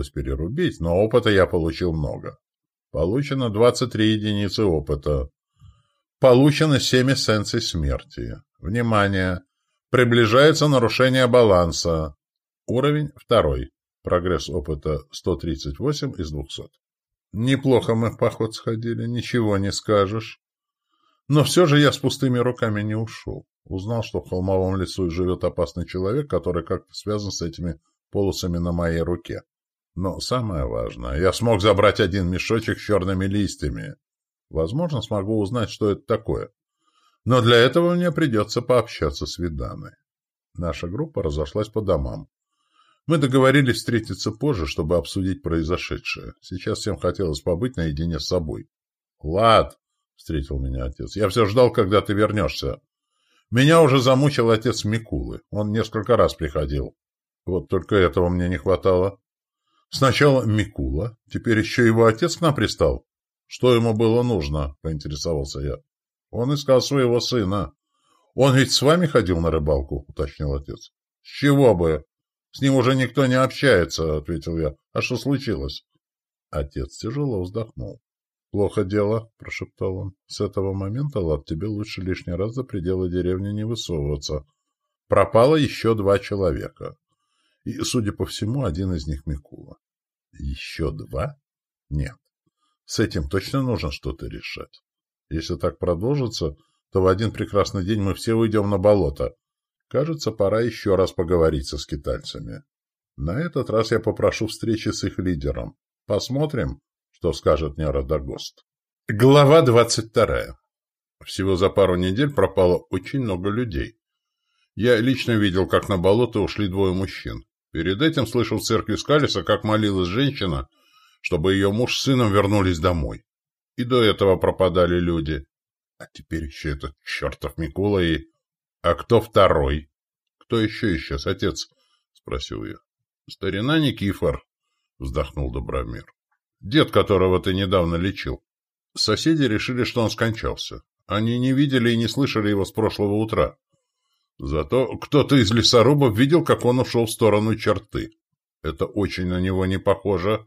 пришлось перерубить, но опыта я получил много. Получено 23 единицы опыта. Получено 7 эссенций смерти. Внимание! Приближается нарушение баланса. Уровень второй. Прогресс опыта 138 из 200. Неплохо мы в поход сходили, ничего не скажешь. Но все же я с пустыми руками не ушел. Узнал, что в холмовом лесу живет опасный человек, который как-то связан с этими полосами на моей руке. Но самое важное, я смог забрать один мешочек с черными листьями. Возможно, смогу узнать, что это такое. Но для этого мне придется пообщаться с Виданой. Наша группа разошлась по домам. Мы договорились встретиться позже, чтобы обсудить произошедшее. Сейчас всем хотелось побыть наедине с собой. — Лад, — встретил меня отец, — я все ждал, когда ты вернешься. Меня уже замучил отец Микулы. Он несколько раз приходил. Вот только этого мне не хватало. Сначала Микула, теперь еще его отец к нам пристал. Что ему было нужно, поинтересовался я. Он искал своего сына. Он ведь с вами ходил на рыбалку, уточнил отец. С чего бы? С ним уже никто не общается, ответил я. А что случилось? Отец тяжело вздохнул. «Плохо дело», — прошептал он. «С этого момента, Лад, тебе лучше лишний раз за пределы деревни не высовываться. Пропало еще два человека. И, судя по всему, один из них Микула». «Еще два? Нет. С этим точно нужно что-то решать. Если так продолжится, то в один прекрасный день мы все уйдем на болото. Кажется, пора еще раз поговорить со скитальцами. На этот раз я попрошу встречи с их лидером. Посмотрим, что скажет Нерадогост. Глава двадцать вторая. Всего за пару недель пропало очень много людей. Я лично видел, как на болото ушли двое мужчин. Перед этим слышал в церкви Скалиса, как молилась женщина, чтобы ее муж с сыном вернулись домой. И до этого пропадали люди. А теперь еще этот чертов Микула и... А кто второй? Кто еще исчез, отец? Спросил я. Старина Никифор, вздохнул Добромир. Дед, которого ты недавно лечил. Соседи решили, что он скончался. Они не видели и не слышали его с прошлого утра. Зато кто-то из лесорубов видел, как он ушел в сторону черты. Это очень на него не похоже.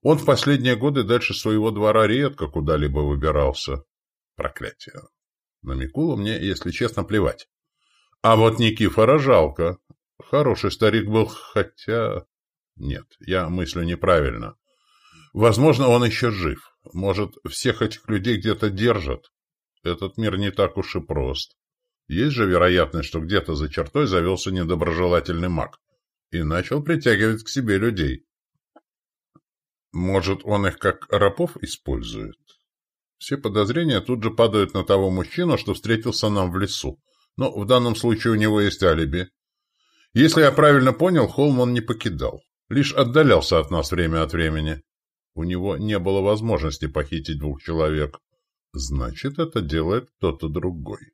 Он в последние годы дальше своего двора редко куда-либо выбирался. Проклятие. На Микулу мне, если честно, плевать. А вот Никифора жалко. Хороший старик был, хотя... Нет, я мыслю неправильно. Возможно, он еще жив. Может, всех этих людей где-то держат. Этот мир не так уж и прост. Есть же вероятность, что где-то за чертой завелся недоброжелательный маг и начал притягивать к себе людей. Может, он их как рабов использует? Все подозрения тут же падают на того мужчину, что встретился нам в лесу. Но в данном случае у него есть алиби. Если я правильно понял, холм он не покидал. Лишь отдалялся от нас время от времени. У него не было возможности похитить двух человек. Значит, это делает кто-то другой.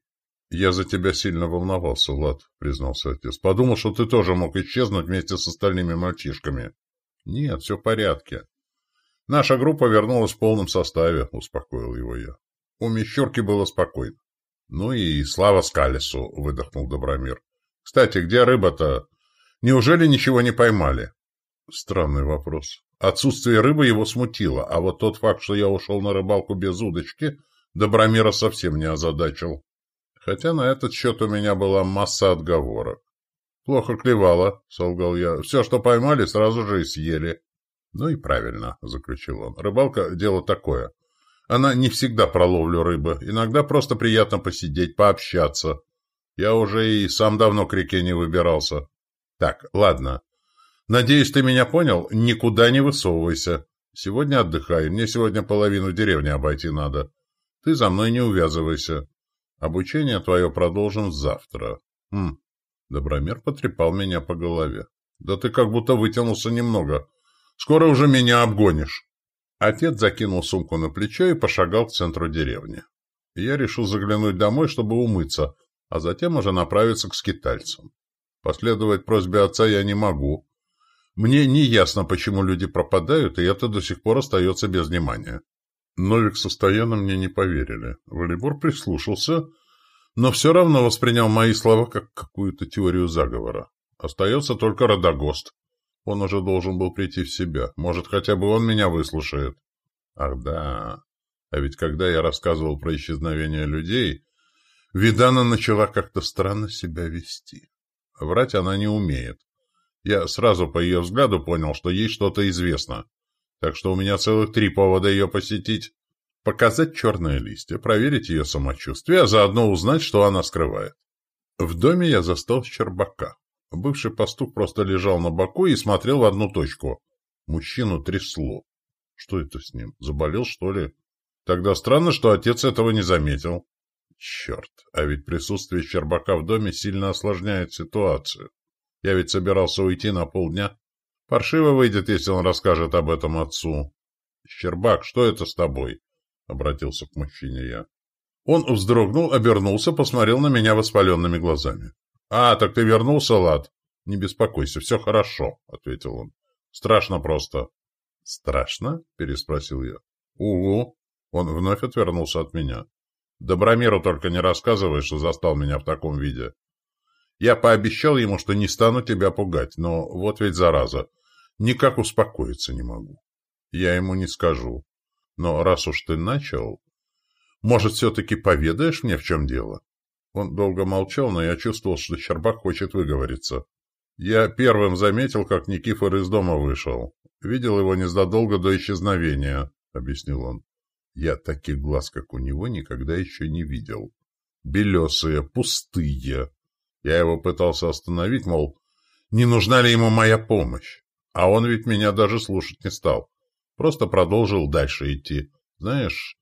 «Я за тебя сильно волновался, Лад», — признался отец. «Подумал, что ты тоже мог исчезнуть вместе с остальными мальчишками». «Нет, все в порядке. Наша группа вернулась в полном составе», — успокоил его я. У Мещерки было спокойно. «Ну и слава Скалису», — выдохнул Добромир. «Кстати, где рыба-то? Неужели ничего не поймали?» Странный вопрос. Отсутствие рыбы его смутило, а вот тот факт, что я ушел на рыбалку без удочки, Добромира совсем не озадачил. Хотя на этот счет у меня была масса отговорок. «Плохо клевало», — солгал я. «Все, что поймали, сразу же и съели». «Ну и правильно», — заключил он. «Рыбалка — дело такое. Она не всегда про ловлю рыбы. Иногда просто приятно посидеть, пообщаться. Я уже и сам давно к реке не выбирался. Так, ладно. Надеюсь, ты меня понял? Никуда не высовывайся. Сегодня отдыхай. Мне сегодня половину деревни обойти надо. Ты за мной не увязывайся. Обучение твое продолжим завтра. Хм. Добромер потрепал меня по голове. Да ты как будто вытянулся немного. Скоро уже меня обгонишь. Отец закинул сумку на плечо и пошагал к центру деревни. Я решил заглянуть домой, чтобы умыться, а затем уже направиться к скитальцам. Последовать просьбе отца я не могу, мне не ясно, почему люди пропадают, и это до сих пор остается без внимания. Новик со Стояном мне не поверили. Волейбор прислушался, но все равно воспринял мои слова как какую-то теорию заговора. Остается только Родогост. Он уже должен был прийти в себя. Может, хотя бы он меня выслушает. Ах да, а ведь когда я рассказывал про исчезновение людей, Видана начала как-то странно себя вести. Врать она не умеет. Я сразу по ее взгляду понял, что ей что-то известно. Так что у меня целых три повода ее посетить. Показать черные листья, проверить ее самочувствие, а заодно узнать, что она скрывает. В доме я застал Щербака. Бывший пастух просто лежал на боку и смотрел в одну точку. Мужчину трясло. Что это с ним? Заболел, что ли? Тогда странно, что отец этого не заметил. Черт, а ведь присутствие Щербака в доме сильно осложняет ситуацию. Я ведь собирался уйти на полдня. Паршиво выйдет, если он расскажет об этом отцу. Щербак, что это с тобой? Обратился к мужчине я. Он вздрогнул, обернулся, посмотрел на меня воспаленными глазами. «А, так ты вернулся, Лад?» «Не беспокойся, все хорошо», — ответил он. «Страшно просто». «Страшно?» — переспросил я. «Угу». Он вновь отвернулся от меня. Добромиру только не рассказывай, что застал меня в таком виде. Я пообещал ему, что не стану тебя пугать, но вот ведь зараза. Никак успокоиться не могу. Я ему не скажу. Но раз уж ты начал, может, все-таки поведаешь мне, в чем дело? Он долго молчал, но я чувствовал, что Щербак хочет выговориться. Я первым заметил, как Никифор из дома вышел. Видел его незадолго до исчезновения, — объяснил он. Я таких глаз, как у него, никогда еще не видел. Белесые, пустые. Я его пытался остановить, мол, не нужна ли ему моя помощь. А он ведь меня даже слушать не стал. Просто продолжил дальше идти. Знаешь,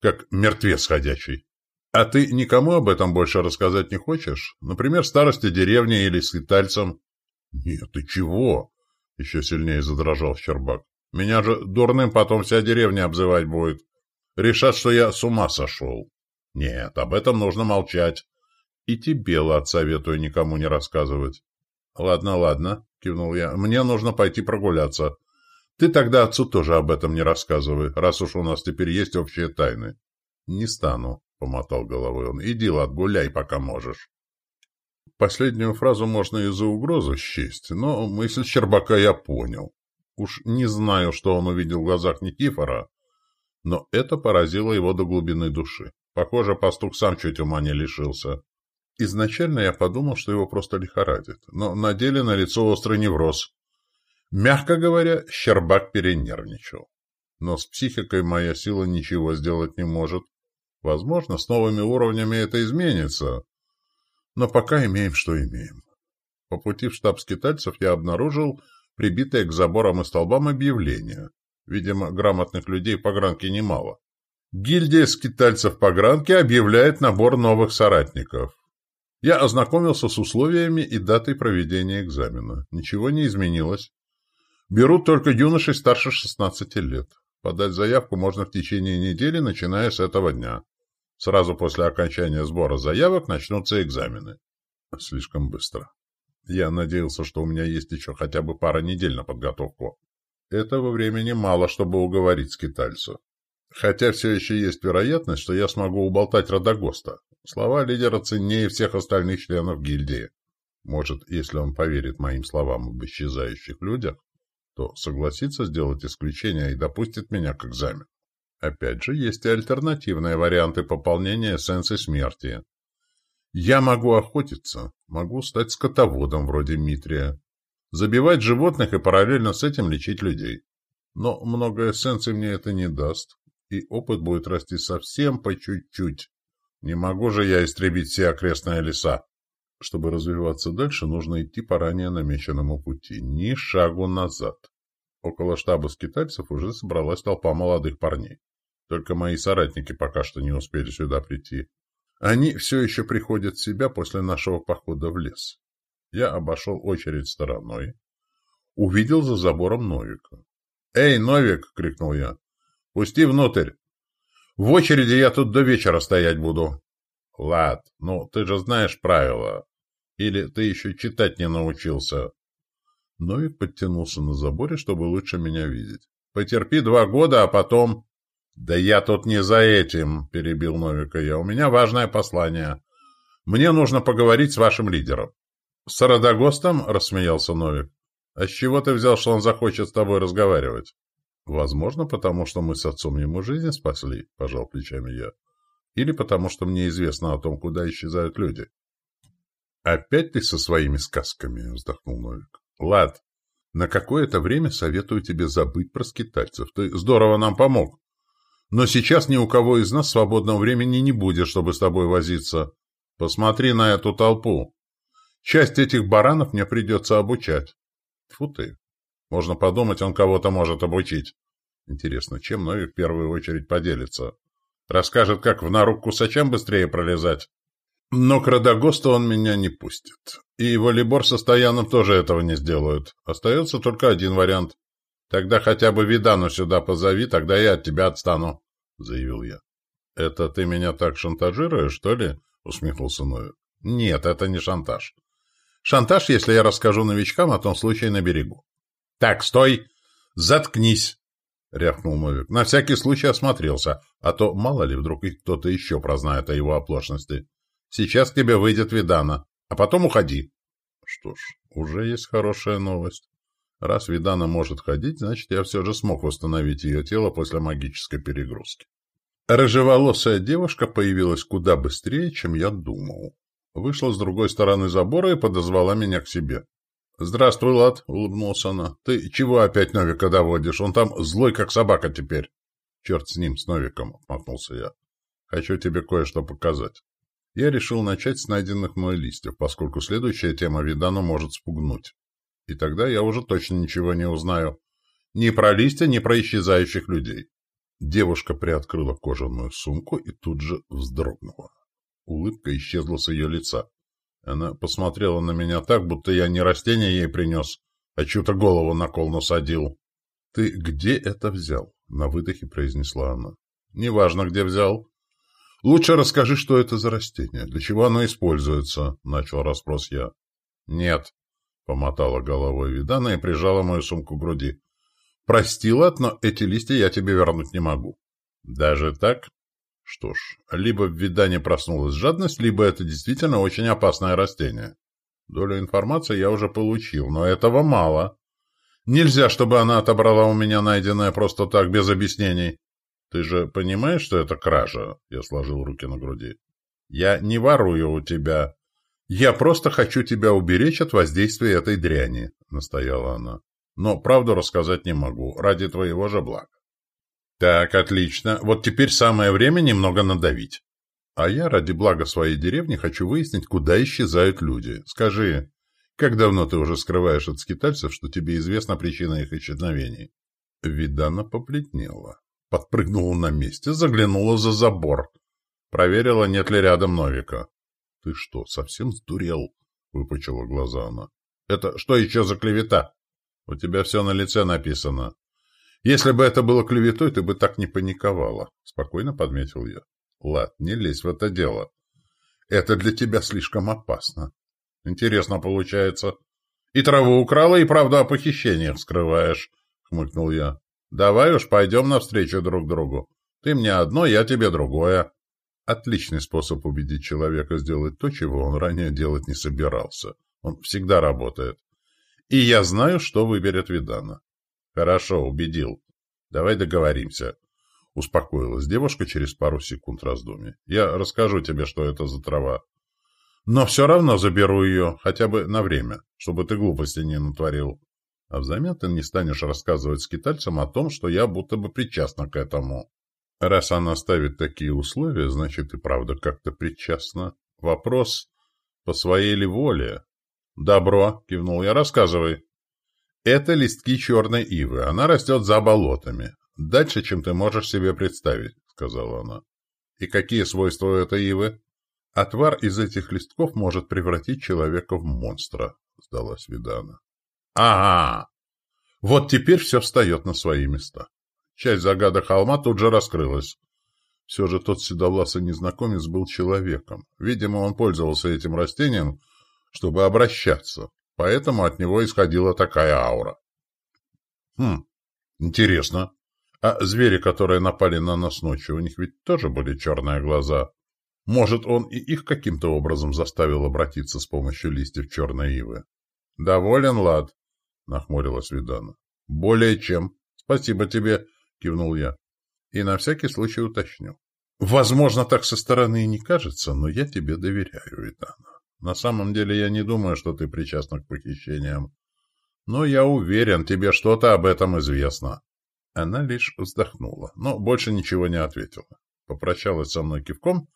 как мертвец ходячий. А ты никому об этом больше рассказать не хочешь? Например, старости деревни или скитальцам? Нет, ты чего? Еще сильнее задрожал Щербак. Меня же дурным потом вся деревня обзывать будет. Решат, что я с ума сошел. Нет, об этом нужно молчать. И тебе, Лад, советую никому не рассказывать. Ладно, ладно, кивнул я. Мне нужно пойти прогуляться. Ты тогда отцу тоже об этом не рассказывай, раз уж у нас теперь есть общие тайны. Не стану, помотал головой он. Иди, Лад, гуляй, пока можешь. Последнюю фразу можно и за угрозу счесть, но мысль Щербака я понял. Уж не знаю, что он увидел в глазах Никифора, но это поразило его до глубины души. Похоже, пастух сам чуть ума не лишился. Изначально я подумал, что его просто лихорадит, но на деле на лицо острый невроз. Мягко говоря, Щербак перенервничал. Но с психикой моя сила ничего сделать не может. Возможно, с новыми уровнями это изменится. Но пока имеем, что имеем. По пути в штаб скитальцев я обнаружил прибитое к заборам и столбам объявление. Видимо, грамотных людей погранки немало. Гильдия скитальцев погранки объявляет набор новых соратников. Я ознакомился с условиями и датой проведения экзамена. Ничего не изменилось. Берут только юношей старше 16 лет. Подать заявку можно в течение недели, начиная с этого дня. Сразу после окончания сбора заявок начнутся экзамены. Слишком быстро. Я надеялся, что у меня есть еще хотя бы пара недель на подготовку. Этого времени мало, чтобы уговорить скитальцу. Хотя все еще есть вероятность, что я смогу уболтать Радагоста. Слова лидера ценнее всех остальных членов гильдии. Может, если он поверит моим словам об исчезающих людях, то согласится сделать исключение и допустит меня к экзамену. Опять же, есть и альтернативные варианты пополнения эссенции смерти. Я могу охотиться, могу стать скотоводом вроде Митрия, забивать животных и параллельно с этим лечить людей. Но много эссенций мне это не даст, и опыт будет расти совсем по чуть-чуть. Не могу же я истребить все окрестные леса. Чтобы развиваться дальше, нужно идти по ранее намеченному пути, ни шагу назад. Около штаба скитальцев уже собралась толпа молодых парней. Только мои соратники пока что не успели сюда прийти. Они все еще приходят в себя после нашего похода в лес. Я обошел очередь стороной. Увидел за забором Новика. «Эй, Новик!» — крикнул я. «Пусти внутрь! В очереди я тут до вечера стоять буду!» «Лад, ну ты же знаешь правила. Или ты еще читать не научился?» Новик подтянулся на заборе, чтобы лучше меня видеть. «Потерпи два года, а потом...» «Да я тут не за этим», — перебил Новика я. «У меня важное послание. Мне нужно поговорить с вашим лидером». «С Радагостом?» — рассмеялся Новик. А с чего ты взял, что он захочет с тобой разговаривать? Возможно, потому что мы с отцом ему жизнь спасли, пожал плечами я. Или потому что мне известно о том, куда исчезают люди. Опять ты со своими сказками, вздохнул Новик. Лад, на какое-то время советую тебе забыть про скитальцев. Ты здорово нам помог. Но сейчас ни у кого из нас свободного времени не будет, чтобы с тобой возиться. Посмотри на эту толпу. Часть этих баранов мне придется обучать. Фу ты. Можно подумать, он кого-то может обучить. Интересно, чем Новик в первую очередь поделится? Расскажет, как в нору к кусачам быстрее пролезать? Но к Радагосту он меня не пустит. И его Либор со Стояном тоже этого не сделают. Остается только один вариант. Тогда хотя бы Видану сюда позови, тогда я от тебя отстану, — заявил я. — Это ты меня так шантажируешь, что ли? — усмехнулся Новик. — Нет, это не шантаж. Шантаж, если я расскажу новичкам о том случае на берегу. — Так, стой! Заткнись! — рявкнул Новик. На всякий случай осмотрелся, а то мало ли вдруг кто-то еще прознает о его оплошности. Сейчас тебе выйдет Видана, а потом уходи. Что ж, уже есть хорошая новость. Раз Видана может ходить, значит, я все же смог восстановить ее тело после магической перегрузки. Рыжеволосая девушка появилась куда быстрее, чем я думал. Вышла с другой стороны забора и подозвала меня к себе. «Здравствуй, Лад», — улыбнулась она. «Ты чего опять Новика доводишь? Он там злой, как собака теперь». «Черт с ним, с Новиком», — отмахнулся я. «Хочу тебе кое-что показать». Я решил начать с найденных мной листьев, поскольку следующая тема Видану может спугнуть. И тогда я уже точно ничего не узнаю. Ни про листья, ни про исчезающих людей. Девушка приоткрыла кожаную сумку и тут же вздрогнула. Улыбка исчезла с ее лица. Она посмотрела на меня так, будто я не растение ей принес, а чью-то голову на кол насадил. — Ты где это взял? — на выдохе произнесла она. — Неважно, где взял. — Лучше расскажи, что это за растение, для чего оно используется, — начал расспрос я. — Нет, — помотала головой Видана и прижала мою сумку к груди. — Прости, Лат, но эти листья я тебе вернуть не могу. — Даже так? Что ж, либо в видане проснулась жадность, либо это действительно очень опасное растение. Долю информации я уже получил, но этого мало. Нельзя, чтобы она отобрала у меня найденное просто так, без объяснений. Ты же понимаешь, что это кража? Я сложил руки на груди. Я не ворую у тебя. Я просто хочу тебя уберечь от воздействия этой дряни, настояла она. Но правду рассказать не могу, ради твоего же блага. Так, отлично. Вот теперь самое время немного надавить. А я ради блага своей деревни хочу выяснить, куда исчезают люди. Скажи, как давно ты уже скрываешь от скитальцев, что тебе известна причина их исчезновений? Видана поплетнела. Подпрыгнула на месте, заглянула за забор. Проверила, нет ли рядом Новика. — Ты что, совсем сдурел? — выпучила глаза она. — Это что еще за клевета? У тебя все на лице написано. Если бы это было клеветой, ты бы так не паниковала, — спокойно подметил я. — Лад, не лезь в это дело. Это для тебя слишком опасно. Интересно получается. И траву украла, и правду о похищениях скрываешь, — хмыкнул я. Давай уж пойдем навстречу друг другу. Ты мне одно, я тебе другое. Отличный способ убедить человека сделать то, чего он ранее делать не собирался. Он всегда работает. И я знаю, что выберет Видана. Хорошо, убедил. Давай договоримся. Успокоилась девушка через пару секунд раздумий. Я расскажу тебе, что это за трава. Но все равно заберу ее, хотя бы на время, чтобы ты глупости не натворил. А взамен ты не станешь рассказывать скитальцам о том, что я будто бы причастна к этому. Раз она ставит такие условия, значит и правда как-то причастна. Вопрос, по своей ли воле? Добро, кивнул я, рассказывай. Это листки черной ивы. Она растет за болотами. Дальше, чем ты можешь себе представить, сказала она. И какие свойства у этой ивы? Отвар из этих листков может превратить человека в монстра, сдалась Видана. Ага! Вот теперь все встает на свои места. Часть загадок холма тут же раскрылась. Все же тот седовласый незнакомец был человеком. Видимо, он пользовался этим растением, чтобы обращаться. Поэтому от него исходила такая аура. Хм, интересно. А звери, которые напали на нас ночью, у них ведь тоже были черные глаза. Может, он и их каким-то образом заставил обратиться с помощью листьев черной ивы? Доволен, Лад? нахмурилась Видана. Более чем. Спасибо тебе, кивнул я. И на всякий случай уточню. Возможно, так со стороны и не кажется, но я тебе доверяю, Видана. На самом деле я не думаю, что ты причастна к похищениям. Но я уверен, тебе что-то об этом известно. Она лишь вздохнула, но больше ничего не ответила. Попрощалась со мной кивком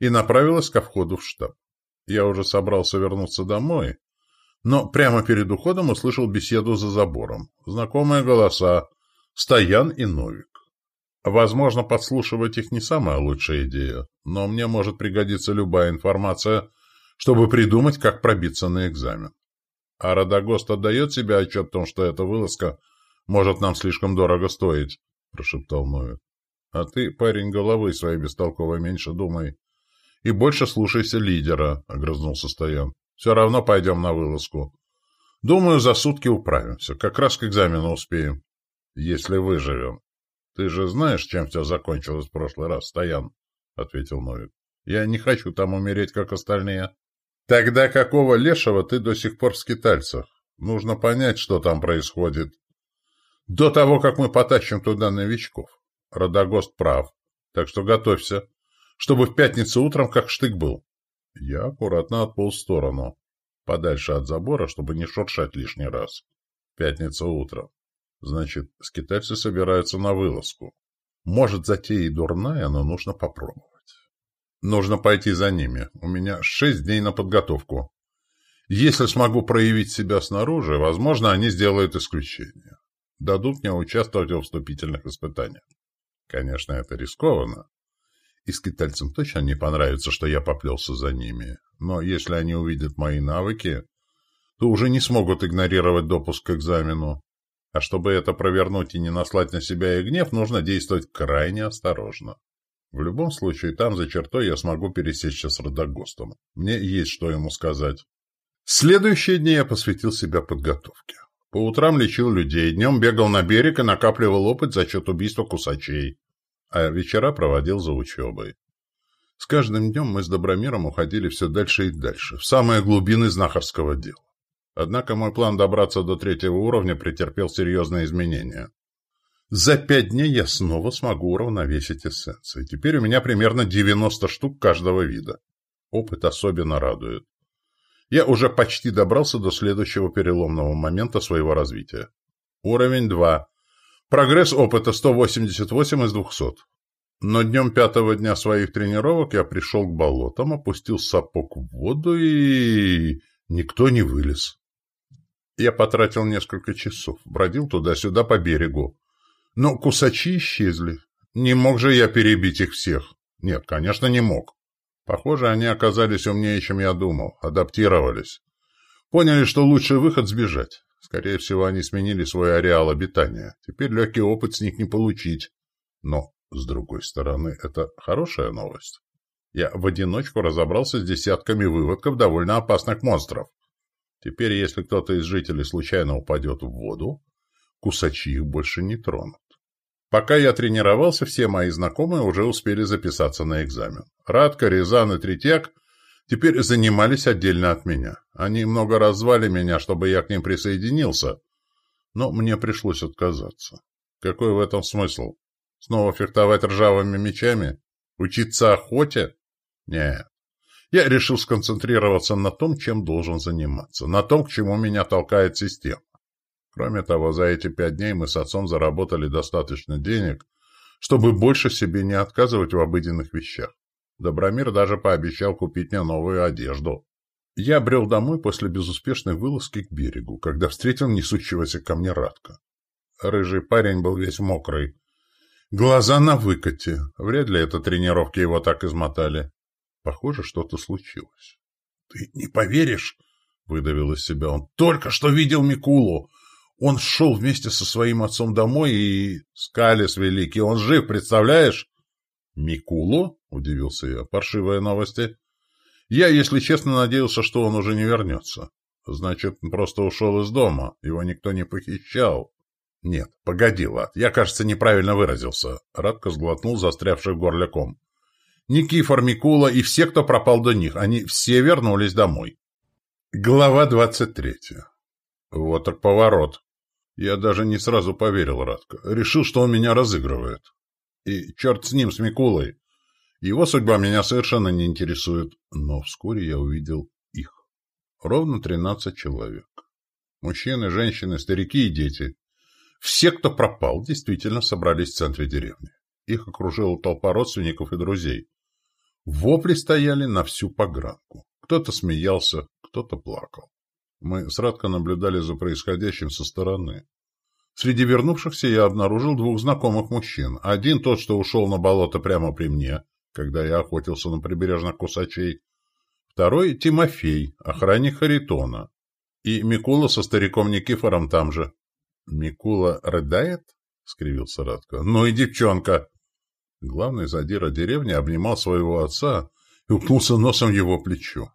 и направилась ко входу в штаб. Я уже собрался вернуться домой, но прямо перед уходом услышал беседу за забором. Знакомые голоса Стоян и Новик. Возможно, подслушивать их не самая лучшая идея, но мне может пригодиться любая информация, чтобы придумать, как пробиться на экзамен. А Радагост отдает себе отчет в том, что эта вылазка может нам слишком дорого стоить, — прошептал Новик. — А ты, парень, головы своей бестолковой меньше думай. И больше слушайся лидера, — огрызнулся Стоян. — Все равно пойдем на вылазку. Думаю, за сутки управимся. Как раз к экзамену успеем. Если выживем. Ты же знаешь, чем все закончилось в прошлый раз, Стоян, — ответил Новик. Я не хочу там умереть, как остальные. Тогда какого лешего ты до сих пор в скитальцах? Нужно понять, что там происходит. До того, как мы потащим туда новичков. Родогост прав. Так что готовься, чтобы в пятницу утром как штык был. Я аккуратно отполз в сторону, подальше от забора, чтобы не шуршать лишний раз. Пятница утром. Значит, скитальцы собираются на вылазку. Может, затея и дурная, но нужно попробовать. Нужно пойти за ними. У меня шесть дней на подготовку. Если смогу проявить себя снаружи, возможно, они сделают исключение. Дадут мне участвовать в вступительных испытаниях. Конечно, это рискованно. И скитальцам точно не понравится, что я поплелся за ними. Но если они увидят мои навыки, то уже не смогут игнорировать допуск к экзамену. А чтобы это провернуть и не наслать на себя и гнев, нужно действовать крайне осторожно. В любом случае, там за чертой я смогу пересечься с Родогостом. Мне есть что ему сказать. Следующие дни я посвятил себя подготовке. По утрам лечил людей, днем бегал на берег и накапливал опыт за счет убийства кусачей, а вечера проводил за учебой. С каждым днем мы с Добромиром уходили все дальше и дальше, в самые глубины знахарского дела. Однако мой план добраться до третьего уровня претерпел серьезные изменения. За пять дней я снова смогу уравновесить эссенции. Теперь у меня примерно 90 штук каждого вида. Опыт особенно радует. Я уже почти добрался до следующего переломного момента своего развития. Уровень 2. Прогресс опыта 188 из 200. Но днем пятого дня своих тренировок я пришел к болотам, опустил сапог в воду и... Никто не вылез. Я потратил несколько часов, бродил туда-сюда по берегу. Но кусачи исчезли. Не мог же я перебить их всех? Нет, конечно, не мог. Похоже, они оказались умнее, чем я думал, адаптировались. Поняли, что лучший выход — сбежать. Скорее всего, они сменили свой ареал обитания. Теперь легкий опыт с них не получить. Но, с другой стороны, это хорошая новость. Я в одиночку разобрался с десятками выводков довольно опасных монстров. Теперь, если кто-то из жителей случайно упадет в воду, кусачи их больше не тронут. Пока я тренировался, все мои знакомые уже успели записаться на экзамен. Радка, Рязан и Третьяк теперь занимались отдельно от меня. Они много раз звали меня, чтобы я к ним присоединился, но мне пришлось отказаться. Какой в этом смысл? Снова фехтовать ржавыми мечами? Учиться охоте? Нет. Я решил сконцентрироваться на том, чем должен заниматься, на том, к чему меня толкает система. Кроме того, за эти пять дней мы с отцом заработали достаточно денег, чтобы больше себе не отказывать в обыденных вещах. Добромир даже пообещал купить мне новую одежду. Я брел домой после безуспешной вылазки к берегу, когда встретил несущегося ко мне Радка. Рыжий парень был весь мокрый. Глаза на выкате. Вряд ли это тренировки его так измотали. Похоже, что-то случилось. — Ты не поверишь, — выдавил из себя он. — Только что видел Микулу. Он шел вместе со своим отцом домой и... Скалис великий, он жив, представляешь? Микулу? — удивился я. Паршивые новости. Я, если честно, надеялся, что он уже не вернется. Значит, просто ушел из дома. Его никто не похищал. Нет, погоди, Лад, я, кажется, неправильно выразился. Радко сглотнул застрявший в горле ком. Никифор, Микула и все, кто пропал до них, они все вернулись домой. Глава двадцать третья Вот так поворот. Я даже не сразу поверил Радко. Решил, что он меня разыгрывает. И черт с ним, с Микулой. Его судьба меня совершенно не интересует. Но вскоре я увидел их. Ровно тринадцать человек. Мужчины, женщины, старики и дети. Все, кто пропал, действительно собрались в центре деревни. Их окружила толпа родственников и друзей. Вопли стояли на всю погранку. Кто-то смеялся, кто-то плакал. Мы с Радко наблюдали за происходящим со стороны. Среди вернувшихся я обнаружил двух знакомых мужчин. Один тот, что ушел на болото прямо при мне, когда я охотился на прибрежных кусачей. Второй — Тимофей, охранник Харитона. И Микула со стариком Никифором там же. — Микула рыдает? — скривился Радко. — Ну и девчонка! Главный задира деревни обнимал своего отца и укнулся носом его плечо.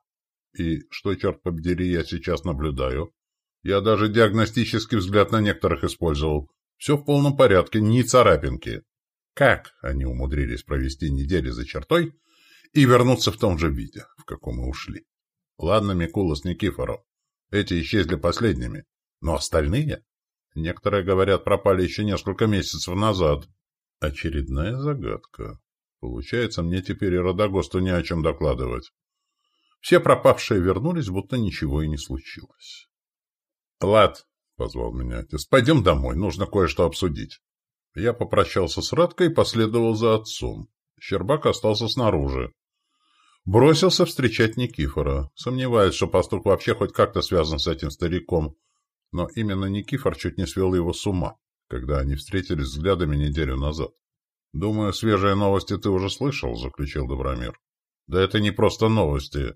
И что, черт побери, я сейчас наблюдаю? Я даже диагностический взгляд на некоторых использовал. Все в полном порядке, ни царапинки. Как они умудрились провести недели за чертой и вернуться в том же виде, в каком мы ушли? Ладно, Микула с Никифором. Эти исчезли последними. Но остальные? Некоторые, говорят, пропали еще несколько месяцев назад. Очередная загадка. Получается, мне теперь и Родогосту не о чем докладывать. Все пропавшие вернулись, будто ничего и не случилось. — Лад, — позвал меня отец, — пойдем домой, нужно кое-что обсудить. Я попрощался с Радкой и последовал за отцом. Щербак остался снаружи. Бросился встречать Никифора, сомневаясь, что пастух вообще хоть как-то связан с этим стариком. Но именно Никифор чуть не свел его с ума когда они встретились взглядами неделю назад. «Думаю, свежие новости ты уже слышал», — заключил Добромир. «Да это не просто новости.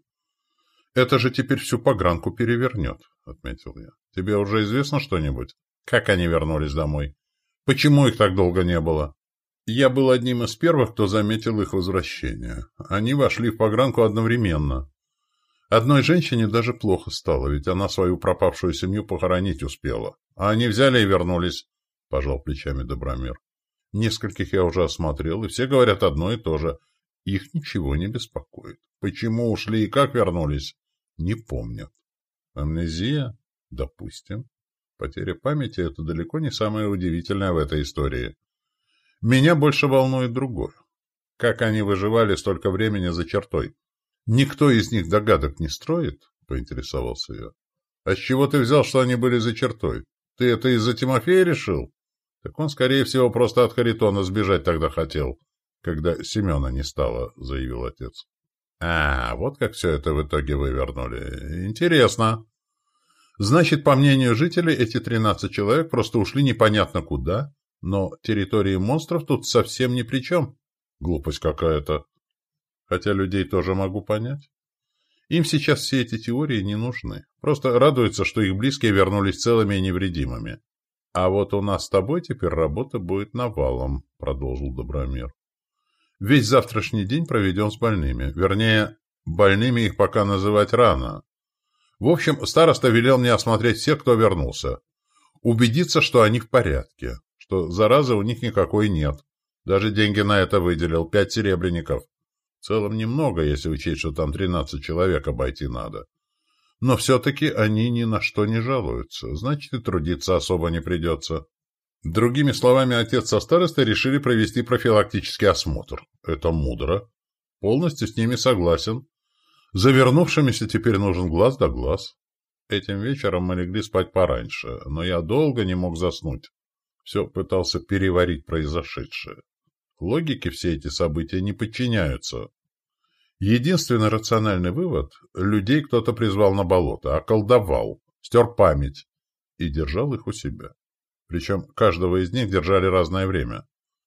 Это же теперь всю погранку перевернет», — отметил я. «Тебе уже известно что-нибудь? Как они вернулись домой? Почему их так долго не было?» Я был одним из первых, кто заметил их возвращение. Они вошли в погранку одновременно. Одной женщине даже плохо стало, ведь она свою пропавшую семью похоронить успела. А они взяли и вернулись. — пожал плечами Добромир. «Нескольких я уже осмотрел, и все говорят одно и то же. Их ничего не беспокоит. Почему ушли и как вернулись? Не помнят. Амнезия? Допустим. Потеря памяти — это далеко не самое удивительное в этой истории. Меня больше волнует другое. Как они выживали столько времени за чертой? Никто из них догадок не строит? — поинтересовался я. — А с чего ты взял, что они были за чертой? Ты это из-за Тимофея решил? Так он, скорее всего, просто от Харитона сбежать тогда хотел, когда Семена не стало, — заявил отец. А, вот как все это в итоге вывернули. Интересно. Значит, по мнению жителей, эти тринадцать человек просто ушли непонятно куда, но территории монстров тут совсем ни при чем. Глупость какая-то. Хотя людей тоже могу понять. Им сейчас все эти теории не нужны. Просто радуются, что их близкие вернулись целыми и невредимыми. «А вот у нас с тобой теперь работа будет навалом», — продолжил Добромир. «Весь завтрашний день проведем с больными. Вернее, больными их пока называть рано. В общем, староста велел мне осмотреть всех, кто вернулся. Убедиться, что они в порядке, что заразы у них никакой нет. Даже деньги на это выделил, пять серебряников. В целом немного, если учесть, что там тринадцать человек обойти надо. Но все-таки они ни на что не жалуются, значит и трудиться особо не придется. Другими словами, отец со старостой решили провести профилактический осмотр. Это мудро. Полностью с ними согласен. Завернувшимися теперь нужен глаз да глаз. Этим вечером мы легли спать пораньше, но я долго не мог заснуть. Все пытался переварить произошедшее. Логике все эти события не подчиняются. Единственный рациональный вывод – людей кто-то призвал на болото, околдовал, стер память и держал их у себя. Причем каждого из них держали разное время.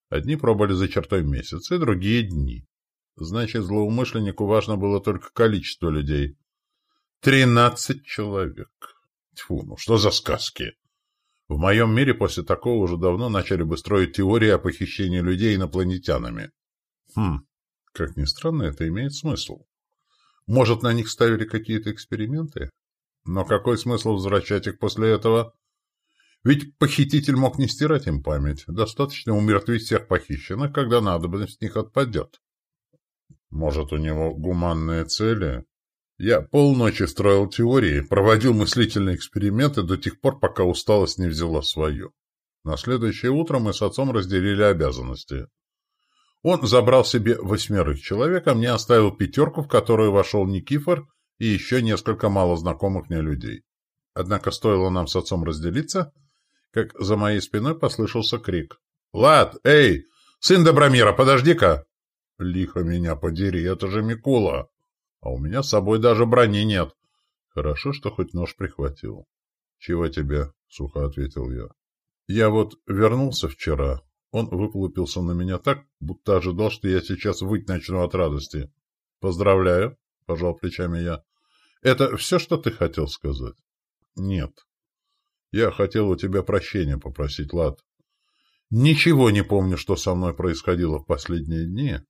Одни пробовали за чертой месяцы, другие – дни. Значит, злоумышленнику важно было только количество людей. Тринадцать человек. Тьфу, ну что за сказки? В моем мире после такого уже давно начали бы строить теории о похищении людей инопланетянами. Хм, как ни странно, это имеет смысл. Может, на них ставили какие-то эксперименты? Но какой смысл возвращать их после этого? Ведь похититель мог не стирать им память. Достаточно умертвить всех похищенных, когда надобность с них отпадет. Может, у него гуманные цели? Я полночи строил теории, проводил мыслительные эксперименты до тех пор, пока усталость не взяла свою. На следующее утро мы с отцом разделили обязанности. Он забрал себе восьмерых человек, а мне оставил пятерку, в которую вошел Никифор и еще несколько малознакомых мне людей. Однако стоило нам с отцом разделиться, как за моей спиной послышался крик. «Лад! Эй! Сын Добромира, подожди-ка!» «Лихо меня подери, это же Микула! А у меня с собой даже брони нет!» «Хорошо, что хоть нож прихватил». «Чего тебе?» — сухо ответил я. «Я вот вернулся вчера, он выплупился на меня так, будто ожидал, что я сейчас выть начну от радости. «Поздравляю», — пожал плечами я. «Это все, что ты хотел сказать?» «Нет. Я хотел у тебя прощения попросить, Лад. Ничего не помню, что со мной происходило в последние дни,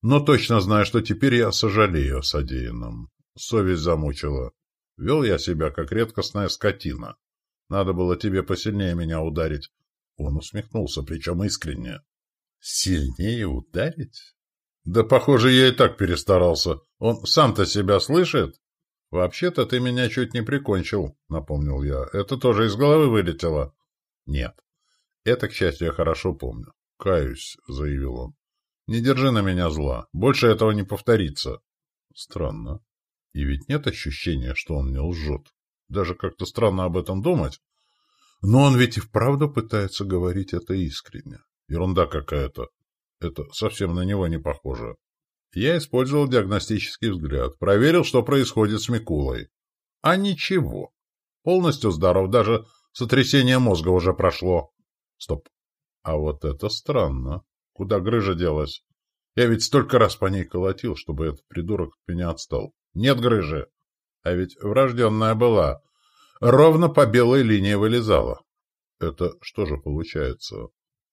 но точно знаю, что теперь я сожалею о содеянном. Совесть замучила. Вел я себя, как редкостная скотина. Надо было тебе посильнее меня ударить, он усмехнулся, причем искренне. «Сильнее ударить?» «Да, похоже, я и так перестарался. Он сам-то себя слышит?» «Вообще-то ты меня чуть не прикончил», — напомнил я. «Это тоже из головы вылетело?» «Нет. Это, к счастью, я хорошо помню». «Каюсь», — заявил он. «Не держи на меня зла. Больше этого не повторится». Странно. И ведь нет ощущения, что он мне лжет. Даже как-то странно об этом думать. Но он ведь и вправду пытается говорить это искренне. Ерунда какая-то. Это совсем на него не похоже. Я использовал диагностический взгляд, проверил, что происходит с Микулой. А ничего. Полностью здоров, даже сотрясение мозга уже прошло. Стоп. А вот это странно. Куда грыжа делась? Я ведь столько раз по ней колотил, чтобы этот придурок от меня отстал. Нет грыжи. А ведь врожденная была. Ровно по белой линии вылезала. Это что же получается?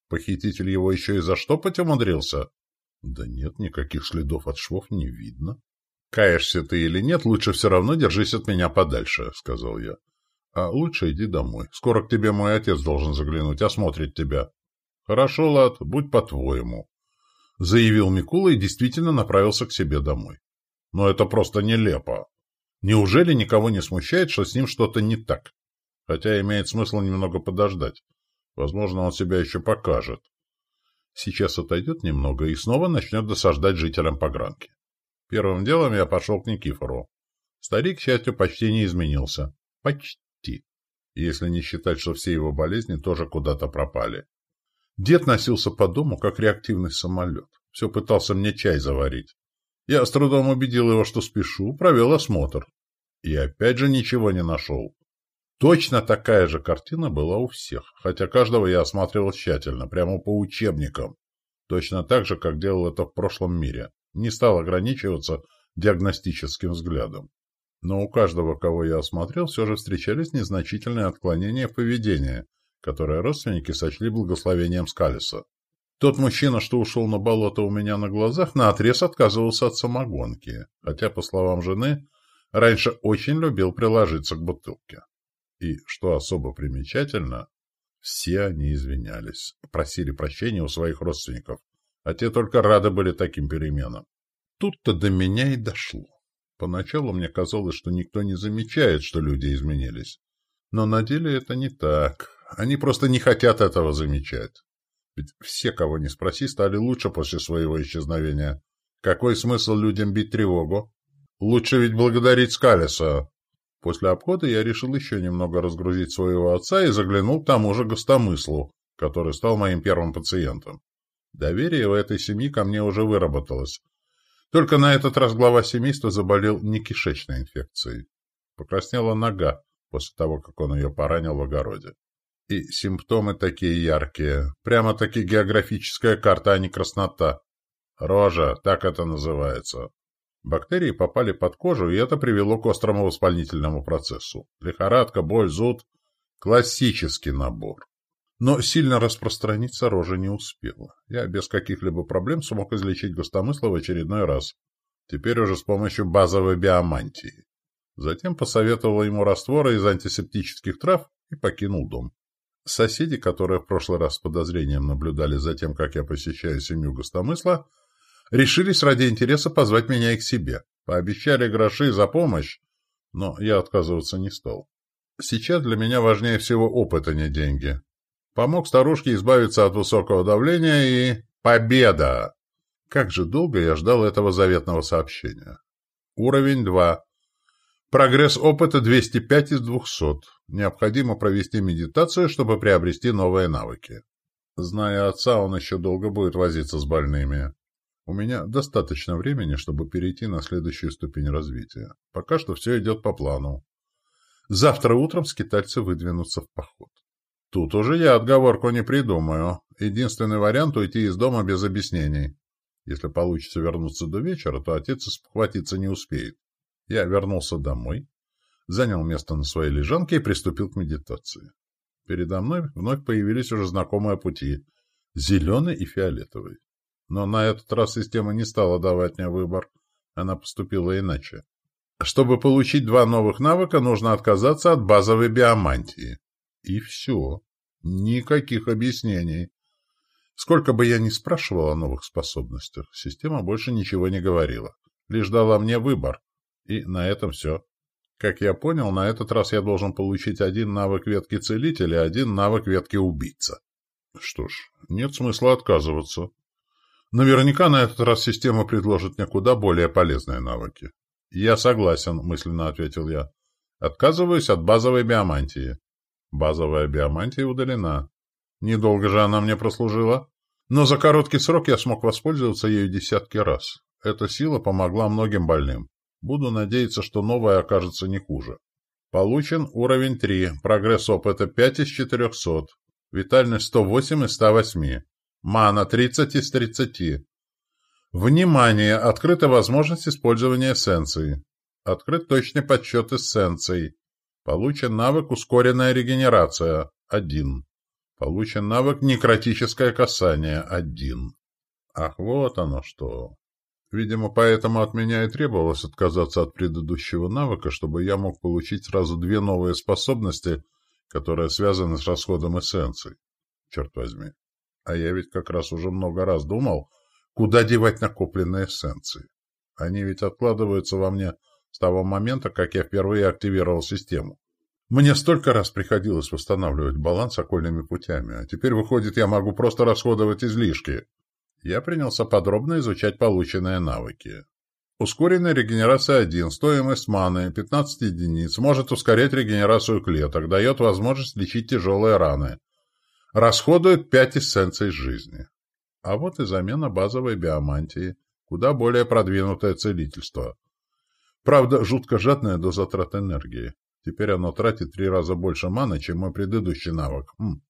Похититель его еще и заштопать умудрился? Да нет, никаких следов от швов не видно. Каешься ты или нет, лучше все равно держись от меня подальше, — сказал я. А лучше иди домой. Скоро к тебе мой отец должен заглянуть, осмотрит тебя. Хорошо, Лад, будь по-твоему. Заявил Микула и действительно направился к себе домой. Но это просто нелепо. Неужели никого не смущает, что с ним что-то не так? Хотя имеет смысл немного подождать. Возможно, он себя еще покажет. Сейчас отойдет немного и снова начнет досаждать жителям погранки. Первым делом я пошел к Никифору. Старик, к счастью, почти не изменился. Почти. Если не считать, что все его болезни тоже куда-то пропали. Дед носился по дому, как реактивный самолет. Все пытался мне чай заварить. Я с трудом убедил его, что спешу, провел осмотр. И опять же ничего не нашел. Точно такая же картина была у всех, хотя каждого я осматривал тщательно, прямо по учебникам. Точно так же, как делал это в прошлом мире. Не стал ограничиваться диагностическим взглядом. Но у каждого, кого я осмотрел, все же встречались незначительные отклонения в поведении, которые родственники сочли благословением Скалиса. Тот мужчина, что ушел на болото у меня на глазах, наотрез отказывался от самогонки, хотя, по словам жены, раньше очень любил приложиться к бутылке. И, что особо примечательно, все они извинялись, просили прощения у своих родственников, а те только рады были таким переменам. Тут-то до меня и дошло. Поначалу мне казалось, что никто не замечает, что люди изменились. Но на деле это не так. Они просто не хотят этого замечать. Ведь все, кого не спроси, стали лучше после своего исчезновения. Какой смысл людям бить тревогу? Лучше ведь благодарить Скалиса. После обхода я решил еще немного разгрузить своего отца и заглянул к тому же гостомыслу, который стал моим первым пациентом. Доверие у этой семьи ко мне уже выработалось. Только на этот раз глава семейства заболел не кишечной инфекцией. Покраснела нога после того, как он ее поранил в огороде. И симптомы такие яркие. Прямо-таки географическая карта, а не краснота. Рожа, так это называется. Бактерии попали под кожу, и это привело к острому воспалительному процессу. Лихорадка, боль, зуд – классический набор. Но сильно распространиться рожа не успела. Я без каких-либо проблем смог излечить гостомысла в очередной раз. Теперь уже с помощью базовой биомантии. Затем посоветовал ему растворы из антисептических трав и покинул дом. Соседи, которые в прошлый раз с подозрением наблюдали за тем, как я посещаю семью гостомысла, решились ради интереса позвать меня и к себе. Пообещали гроши за помощь, но я отказываться не стал. Сейчас для меня важнее всего опыт, а не деньги. Помог старушке избавиться от высокого давления и... Победа! Как же долго я ждал этого заветного сообщения. Уровень 2. Прогресс опыта 205 из 200. Необходимо провести медитацию, чтобы приобрести новые навыки. Зная отца, он еще долго будет возиться с больными. У меня достаточно времени, чтобы перейти на следующую ступень развития. Пока что все идет по плану. Завтра утром скитальцы выдвинутся в поход. Тут уже я отговорку не придумаю. Единственный вариант — уйти из дома без объяснений. Если получится вернуться до вечера, то отец спохватиться не успеет. Я вернулся домой, занял место на своей лежанке и приступил к медитации. Передо мной вновь появились уже знакомые пути — зеленый и фиолетовый. Но на этот раз система не стала давать мне выбор. Она поступила иначе. Чтобы получить два новых навыка, нужно отказаться от базовой биомантии. И все. Никаких объяснений. Сколько бы я ни спрашивал о новых способностях, система больше ничего не говорила. Лишь дала мне выбор. И на этом все. Как я понял, на этот раз я должен получить один навык ветки целителя и один навык ветки убийца. Что ж, нет смысла отказываться. Наверняка на этот раз система предложит мне куда более полезные навыки. «Я согласен», — мысленно ответил я. «Отказываюсь от базовой биомантии». Базовая биомантия удалена. Недолго же она мне прослужила. Но за короткий срок я смог воспользоваться ею десятки раз. Эта сила помогла многим больным. Буду надеяться, что новая окажется не хуже. Получен уровень 3, прогресс опыта 5 из 400, витальность 108 из 108. Мана 30 из 30. Внимание! Открыта возможность использования эссенции. Открыт точный подсчет эссенций. Получен навык ускоренная регенерация. 1. Получен навык некротическое касание. 1. Ах, вот оно что. Видимо, поэтому от меня и требовалось отказаться от предыдущего навыка, чтобы я мог получить сразу две новые способности, которые связаны с расходом эссенций. Черт возьми. А я ведь как раз уже много раз думал, куда девать накопленные эссенции. Они ведь откладываются во мне с того момента, как я впервые активировал систему. Мне столько раз приходилось восстанавливать баланс окольными путями, а теперь, выходит, я могу просто расходовать излишки. Я принялся подробно изучать полученные навыки. Ускоренная регенерация 1, стоимость маны 15 единиц, может ускорять регенерацию клеток, дает возможность лечить тяжелые раны. Расходует 5 эссенций жизни. А вот и замена базовой биомантии, куда более продвинутое целительство. Правда, жутко жадное до затрат энергии. Теперь оно тратит три раза больше маны, чем мой предыдущий навык. Хм.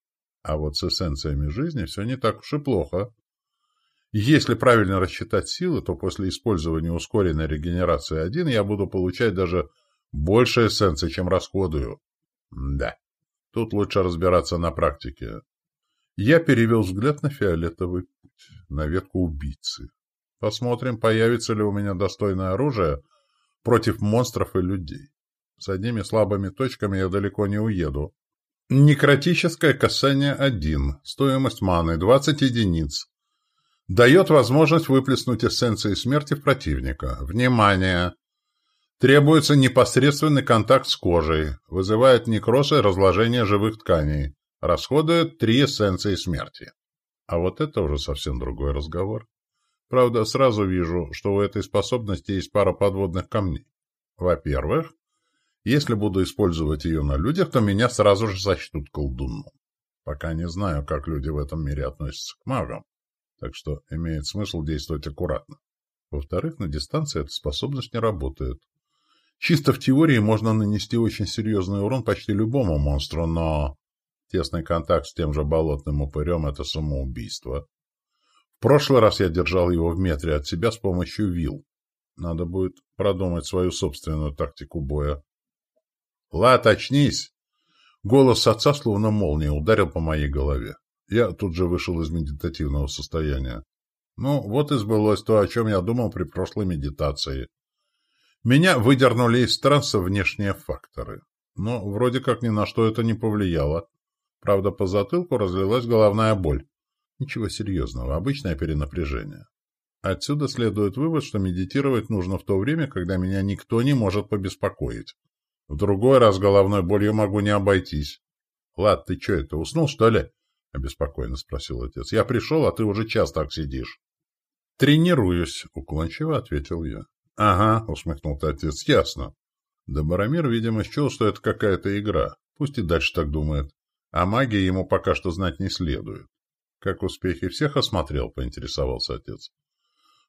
А вот с эссенциями жизни все не так уж и плохо. Если правильно рассчитать силы, то после использования ускоренной регенерации 1 я буду получать даже больше эссенций, чем расходую. Да, тут лучше разбираться на практике. Я перевел взгляд на фиолетовый путь, на ветку убийцы. Посмотрим, появится ли у меня достойное оружие против монстров и людей. С одними слабыми точками я далеко не уеду. Некротическое касание 1. Стоимость маны 20 единиц. Дает возможность выплеснуть эссенции смерти в противника. Внимание! Требуется непосредственный контакт с кожей. Вызывает некроз и разложение живых тканей расходует три эссенции смерти. А вот это уже совсем другой разговор. Правда, сразу вижу, что у этой способности есть пара подводных камней. Во-первых, если буду использовать ее на людях, то меня сразу же сочтут колдуном. Пока не знаю, как люди в этом мире относятся к магам, так что имеет смысл действовать аккуратно. Во-вторых, на дистанции эта способность не работает. Чисто в теории можно нанести очень серьезный урон почти любому монстру, но Тесный контакт с тем же болотным упырем — это самоубийство. В прошлый раз я держал его в метре от себя с помощью вил. Надо будет продумать свою собственную тактику боя. «Лад, очнись!» Голос отца словно молния ударил по моей голове. Я тут же вышел из медитативного состояния. Ну, вот и сбылось то, о чем я думал при прошлой медитации. Меня выдернули из транса внешние факторы. Но вроде как ни на что это не повлияло. Правда, по затылку разлилась головная боль. Ничего серьезного, обычное перенапряжение. Отсюда следует вывод, что медитировать нужно в то время, когда меня никто не может побеспокоить. В другой раз головной болью могу не обойтись. — Лад, ты что это, уснул, что ли? — обеспокоенно спросил отец. — Я пришел, а ты уже час так сидишь. — Тренируюсь, — уклончиво ответил я. — Ага, — усмехнулся отец, — ясно. Да видимо, счел, что это какая-то игра. Пусть и дальше так думает. А магии ему пока что знать не следует. Как успехи всех осмотрел, поинтересовался отец.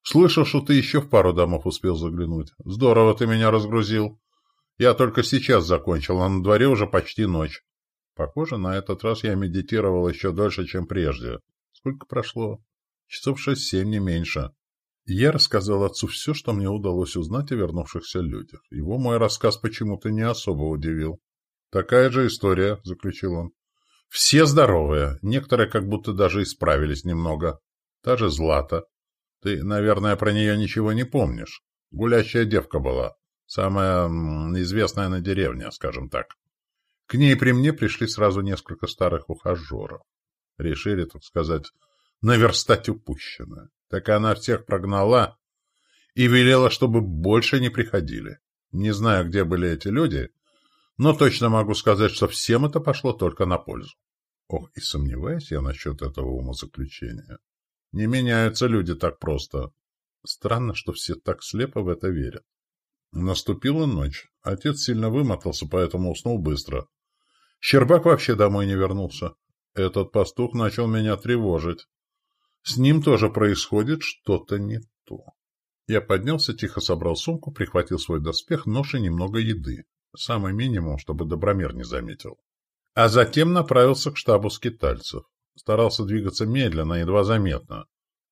Слышал, что ты еще в пару домов успел заглянуть. Здорово ты меня разгрузил. Я только сейчас закончил, а на дворе уже почти ночь. Похоже, на этот раз я медитировал еще дольше, чем прежде. Сколько прошло? Часов шесть-семь, не меньше. Я рассказал отцу все, что мне удалось узнать о вернувшихся людях. Его мой рассказ почему-то не особо удивил. «Такая же история», — заключил он. «Все здоровые, некоторые как будто даже исправились немного. Та же Злата, ты, наверное, про нее ничего не помнишь. Гулящая девка была. Самая известная на деревне, скажем так. К ней при мне пришли сразу несколько старых ухажеров. Решили, так сказать, наверстать упущенное. Так она всех прогнала и велела, чтобы больше не приходили. Не знаю, где были эти люди, но точно могу сказать, что всем это пошло только на пользу. Ох, и сомневаюсь я насчет этого умозаключения. Не меняются люди так просто. Странно, что все так слепо в это верят. Наступила ночь. Отец сильно вымотался, поэтому уснул быстро. Щербак вообще домой не вернулся. Этот пастух начал меня тревожить. С ним тоже происходит что-то не то. Я поднялся, тихо собрал сумку, прихватил свой доспех, нож и немного еды. Самый минимум, чтобы Добромир не заметил. А затем направился к штабу скитальцев. Старался двигаться медленно, едва заметно.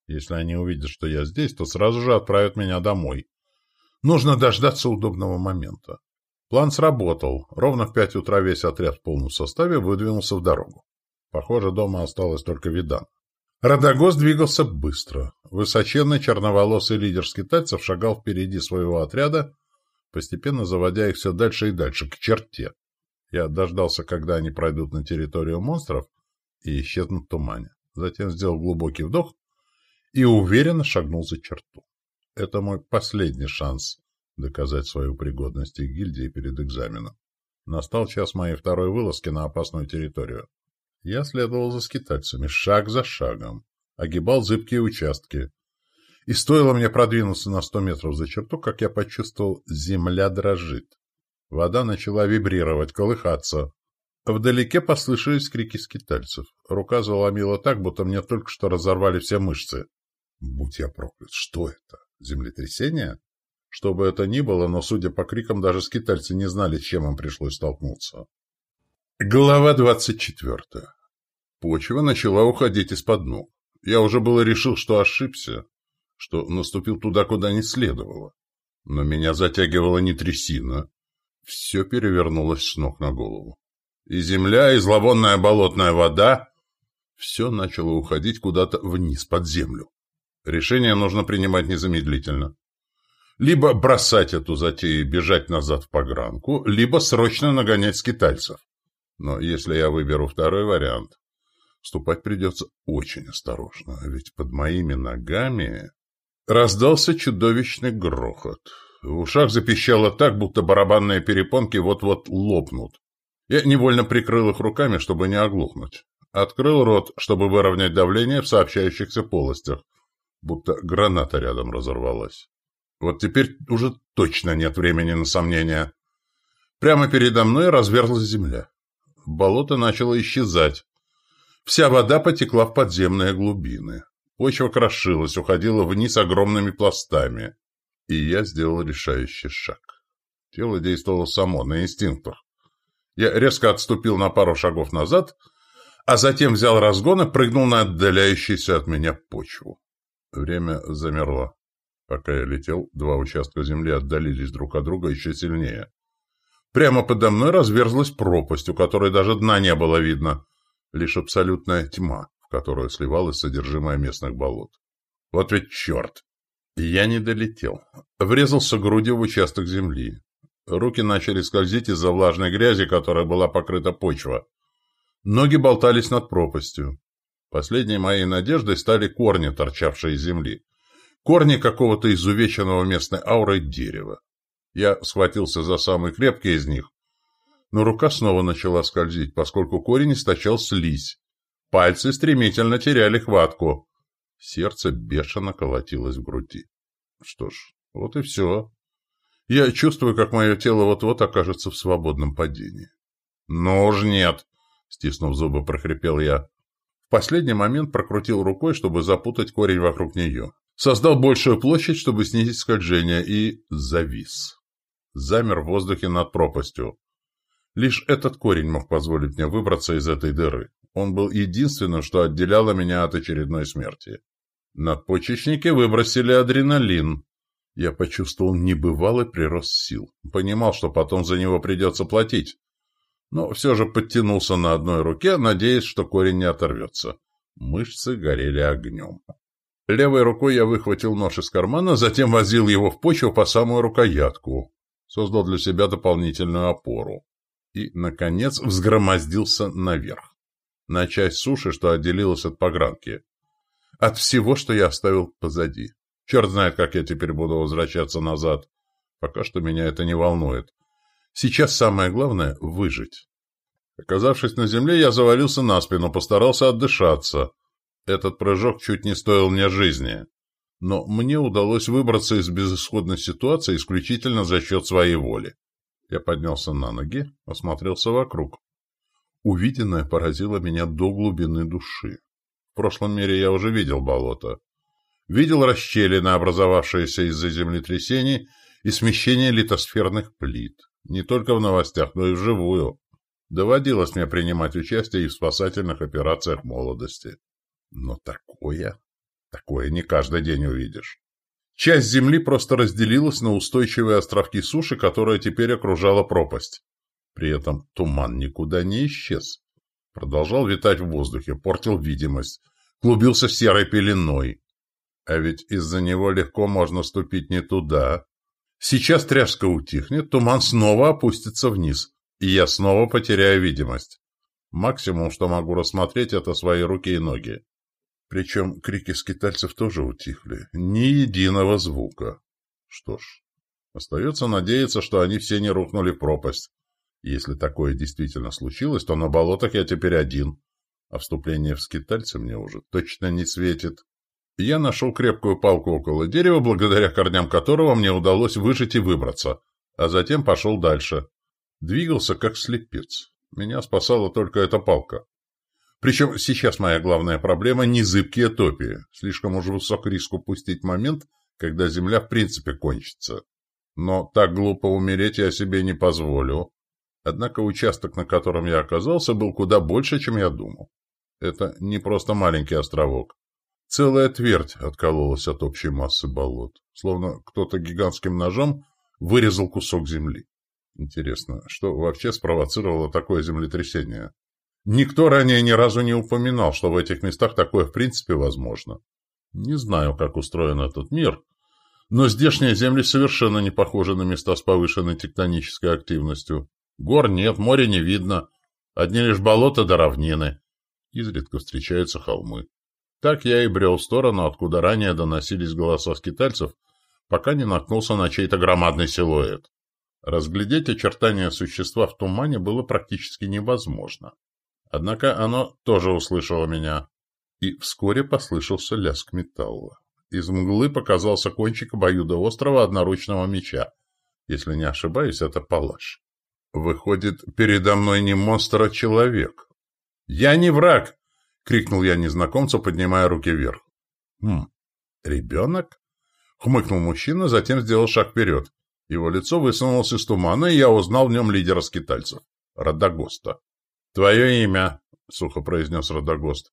Если они увидят, что я здесь, то сразу же отправят меня домой. Нужно дождаться удобного момента. План сработал. Ровно в пять утра весь отряд в полном составе выдвинулся в дорогу. Похоже, дома осталось только Видан. Радогост двигался быстро. Высоченный черноволосый лидер скитальцев шагал впереди своего отряда, постепенно заводя их все дальше и дальше, к черте. Я дождался, когда они пройдут на территорию монстров, и исчезнут в тумане. Затем сделал глубокий вдох и уверенно шагнул за черту. Это мой последний шанс доказать свою пригодность и гильдии перед экзаменом. Настал час моей второй вылазки на опасную территорию. Я следовал за скитальцами, шаг за шагом, огибал зыбкие участки. И стоило мне продвинуться на сто метров за черту, как я почувствовал, земля дрожит. Вода начала вибрировать, колыхаться. Вдалеке послышались крики скитальцев. Рука заломила так, будто мне только что разорвали все мышцы. Будь я проклят, что это? Землетрясение? Что бы это ни было, но, судя по крикам, даже скитальцы не знали, с чем им пришлось столкнуться. Глава двадцать четвертая. Почва начала уходить из-под ног. Я уже было решил, что ошибся, что наступил туда, куда не следовало. Но меня затягивала не трясина. Все перевернулось с ног на голову. И земля, и зловонная болотная вода — все начало уходить куда-то вниз, под землю. Решение нужно принимать незамедлительно. Либо бросать эту затею и бежать назад в погранку, либо срочно нагонять скитальцев. Но если я выберу второй вариант, ступать придется очень осторожно, ведь под моими ногами раздался чудовищный грохот. В ушах запищало так, будто барабанные перепонки вот-вот лопнут. Я невольно прикрыл их руками, чтобы не оглохнуть. Открыл рот, чтобы выровнять давление в сообщающихся полостях, будто граната рядом разорвалась. Вот теперь уже точно нет времени на сомнения. Прямо передо мной разверзлась земля. Болото начало исчезать. Вся вода потекла в подземные глубины. Почва крошилась, уходила вниз огромными пластами. И я сделал решающий шаг. Тело действовало само, на инстинктах. Я резко отступил на пару шагов назад, а затем взял разгон и прыгнул на отдаляющуюся от меня почву. Время замерло. Пока я летел, два участка земли отдалились друг от друга еще сильнее. Прямо подо мной разверзлась пропасть, у которой даже дна не было видно. Лишь абсолютная тьма, которую сливалось содержимое местных болот. Вот ведь черт! Я не долетел. Врезался грудью в участок земли. Руки начали скользить из-за влажной грязи, которой была покрыта почва. Ноги болтались над пропастью. Последней моей надеждой стали корни, торчавшие из земли. корни какого-то изувеченного местной аурой дерева. Я схватился за самый крепкий из них, но рука снова начала скользить, поскольку корень источал слизь. Пальцы стремительно теряли хватку. Сердце бешено колотилось в груди. Что ж, вот и все. Я чувствую, как мое тело вот-вот окажется в свободном падении. «Ну уж нет!» — стиснув зубы, прохрипел я. В последний момент прокрутил рукой, чтобы запутать корень вокруг нее. Создал большую площадь, чтобы снизить скольжение, и завис. Замер в воздухе над пропастью. Лишь этот корень мог позволить мне выбраться из этой дыры. Он был единственным, что отделяло меня от очередной смерти. Надпочечники выбросили адреналин. Я почувствовал небывалый прирост сил. Понимал, что потом за него придется платить. Но все же подтянулся на одной руке, надеясь, что корень не оторвется. Мышцы горели огнем. Левой рукой я выхватил нож из кармана, затем возил его в почву по самую рукоятку. Создал для себя дополнительную опору. И, наконец, взгромоздился наверх. На часть суши, что отделилась от погранки. От всего, что я оставил позади. Черт знает, как я теперь буду возвращаться назад. Пока что меня это не волнует. Сейчас самое главное — выжить. Оказавшись на земле, я завалился на спину, постарался отдышаться. Этот прыжок чуть не стоил мне жизни. Но мне удалось выбраться из безысходной ситуации исключительно за счет своей воли. Я поднялся на ноги, осмотрелся вокруг. Увиденное поразило меня до глубины души. В прошлом мире я уже видел болото. Видел расщелины, образовавшиеся из-за землетрясений и смещения литосферных плит. Не только в новостях, но и вживую. Доводилось мне принимать участие и в спасательных операциях молодости. Но такое... Такое не каждый день увидишь. Часть земли просто разделилась на устойчивые островки суши, которая теперь окружала пропасть. При этом туман никуда не исчез. Продолжал витать в воздухе, портил видимость, клубился серой пеленой. А ведь из-за него легко можно ступить не туда. Сейчас тряска утихнет, туман снова опустится вниз, и я снова потеряю видимость. Максимум, что могу рассмотреть, это свои руки и ноги. Причем крики скитальцев тоже утихли. Ни единого звука. Что ж, остается надеяться, что они все не рухнули в пропасть. Если такое действительно случилось, то на болотах я теперь один, а вступление в скитальцы мне уже точно не светит. Я нашел крепкую палку около дерева, благодаря корням которого мне удалось выжить и выбраться, а затем пошел дальше. Двигался как слепец. Меня спасала только эта палка. Причем сейчас моя главная проблема не зыбкие топи. Слишком уж высок риск упустить момент, когда земля в принципе кончится. Но так глупо умереть я себе не позволю. Однако участок, на котором я оказался, был куда больше, чем я думал. Это не просто маленький островок. Целая твердь откололась от общей массы болот, словно кто-то гигантским ножом вырезал кусок земли. Интересно, что вообще спровоцировало такое землетрясение? Никто ранее ни разу не упоминал, что в этих местах такое в принципе возможно. Не знаю, как устроен этот мир, но здешние земли совершенно не похожи на места с повышенной тектонической активностью. Гор нет, моря не видно, одни лишь болота до равнины. Изредка встречаются холмы. Так я и брел в сторону, откуда ранее доносились голоса скитальцев, пока не наткнулся на чей-то громадный силуэт. Разглядеть очертания существа в тумане было практически невозможно. Однако оно тоже услышало меня. И вскоре послышался лязг металла. Из мглы показался кончик обоюдоострого одноручного меча. Если не ошибаюсь, это палаш. Выходит, передо мной не монстр, а человек. «Я не враг!» — крикнул я незнакомцу, поднимая руки вверх. «Хм, ребенок?» — хмыкнул мужчина, затем сделал шаг вперед. Его лицо высунулось из тумана, и я узнал в нем лидера скитальцев — Радагоста. «Твое имя», — сухо произнес Родогост.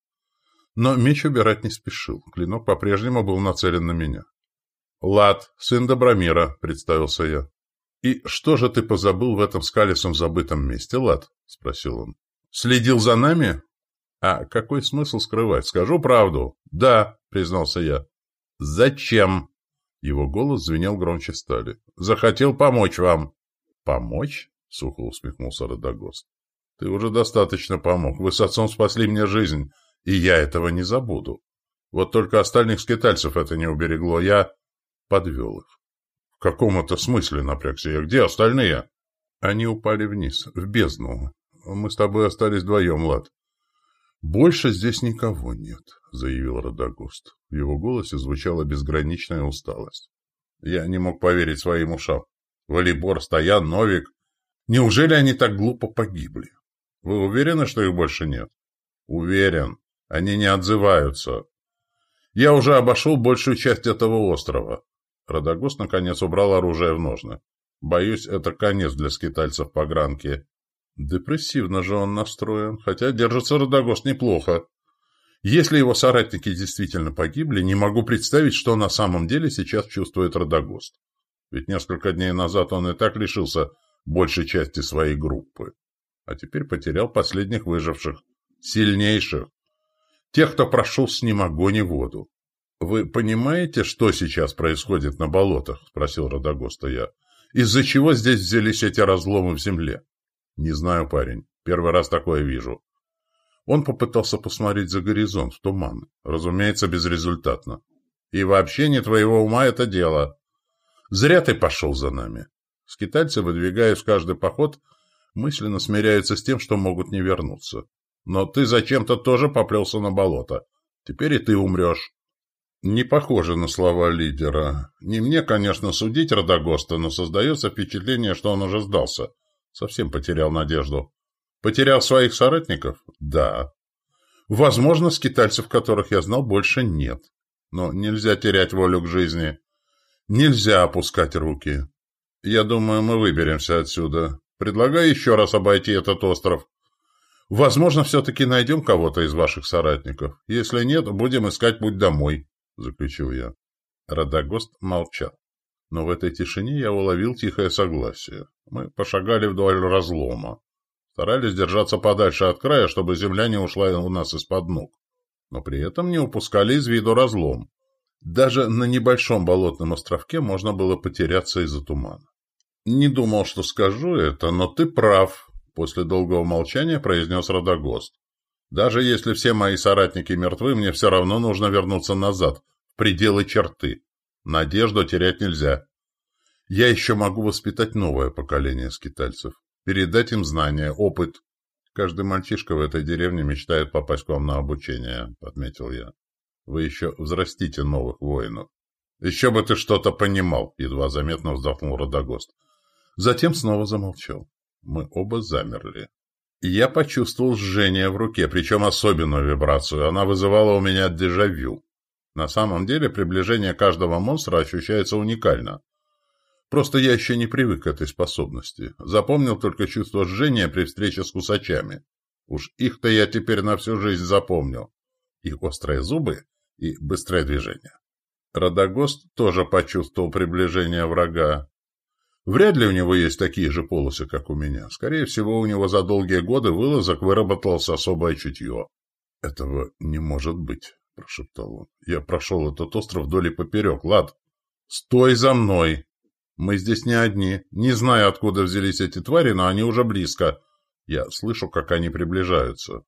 Но меч убирать не спешил. Клинок по-прежнему был нацелен на меня. «Лад, сын Добромира», — представился я. «И что же ты позабыл в этом скалисом забытом месте, Лад?» — спросил он. «Следил за нами?» «А какой смысл скрывать? Скажу правду». «Да», — признался я. «Зачем?» Его голос звенел громче стали. «Захотел помочь вам». «Помочь?» — сухо усмехнулся Родогост. Ты уже достаточно помог. Вы с отцом спасли мне жизнь, и я этого не забуду. Вот только остальных скитальцев это не уберегло. Я подвел их. Каком это смысле, напрягся я? Где остальные? Они упали вниз, в бездну. Мы с тобой остались вдвоем, Лад. Больше здесь никого нет, заявил Родогост. В его голосе звучала безграничная усталость. Я не мог поверить своим ушам. Валибор, Стоян, Новик. Неужели они так глупо погибли? Вы уверены, что их больше нет? Уверен. Они не отзываются. Я уже обошел большую часть этого острова. Родогост наконец убрал оружие в ножны. Боюсь, это конец для скитальцев по гранке. Депрессивно же он настроен, хотя держится Родогост неплохо. Если его соратники действительно погибли, не могу представить, что на самом деле сейчас чувствует Родогост. Ведь несколько дней назад он и так лишился большей части своей группы. А теперь потерял последних выживших, сильнейших. Тех, кто прошел с ним огонь и воду. «Вы понимаете, что сейчас происходит на болотах?» — спросил Родогоста я. «Из-за чего здесь взялись эти разломы в земле?» «Не знаю, парень. Первый раз такое вижу. Он попытался посмотреть за горизонт, в туман. Разумеется, безрезультатно. И вообще не твоего ума это дело. Зря ты пошел за нами. Скитальцы, выдвигаясь в каждый поход, мысленно смиряются с тем, что могут не вернуться. Но ты зачем-то тоже поплелся на болото. Теперь и ты умрешь. Не похоже на слова лидера. Не мне, конечно, судить Родогоста, но создается впечатление, что он уже сдался. Совсем потерял надежду. Потерял своих соратников? Да. Возможно, скитальцев, которых я знал, больше нет. Но нельзя терять волю к жизни. Нельзя опускать руки. Я думаю, мы выберемся отсюда. Предлагаю еще раз обойти этот остров. Возможно, все-таки найдем кого-то из ваших соратников. Если нет, будем искать путь домой, — заключил я. Радагост молчал. Но в этой тишине я уловил тихое согласие. Мы пошагали вдоль разлома. Старались держаться подальше от края, чтобы земля не ушла у нас из-под ног. Но при этом не упускали из виду разлом. Даже на небольшом болотном островке можно было потеряться из-за тумана. «Не думал, что скажу это, но ты прав», — после долгого молчания произнес Родогост. «Даже если все мои соратники мертвы, мне все равно нужно вернуться назад, в пределы черты. Надежду терять нельзя. Я еще могу воспитать новое поколение скитальцев передать им знания, опыт. Каждый мальчишка в этой деревне мечтает попасть к вам на обучение, — отметил я. Вы еще взрастите новых воинов. Еще бы ты что-то понимал, — едва заметно вздохнул Родогост. Затем снова замолчал. Мы оба замерли. Я почувствовал жжение в руке, причем особенную вибрацию. Она вызывала у меня дежавю. На самом деле приближение каждого монстра ощущается уникально. Просто я еще не привык к этой способности. Запомнил только чувство жжения при встрече с кусачами. Уж их-то я теперь на всю жизнь запомнил. Их острые зубы и быстрое движение. Радагост тоже почувствовал приближение врага. Вряд ли у него есть такие же полосы, как у меня. Скорее всего, у него за долгие годы вылазок выработалось особое чутье. — Этого не может быть, — прошептал он. — Я прошел этот остров вдоль и поперек. Лад, стой за мной! Мы здесь не одни. Не знаю, откуда взялись эти твари, но они уже близко. Я слышу, как они приближаются.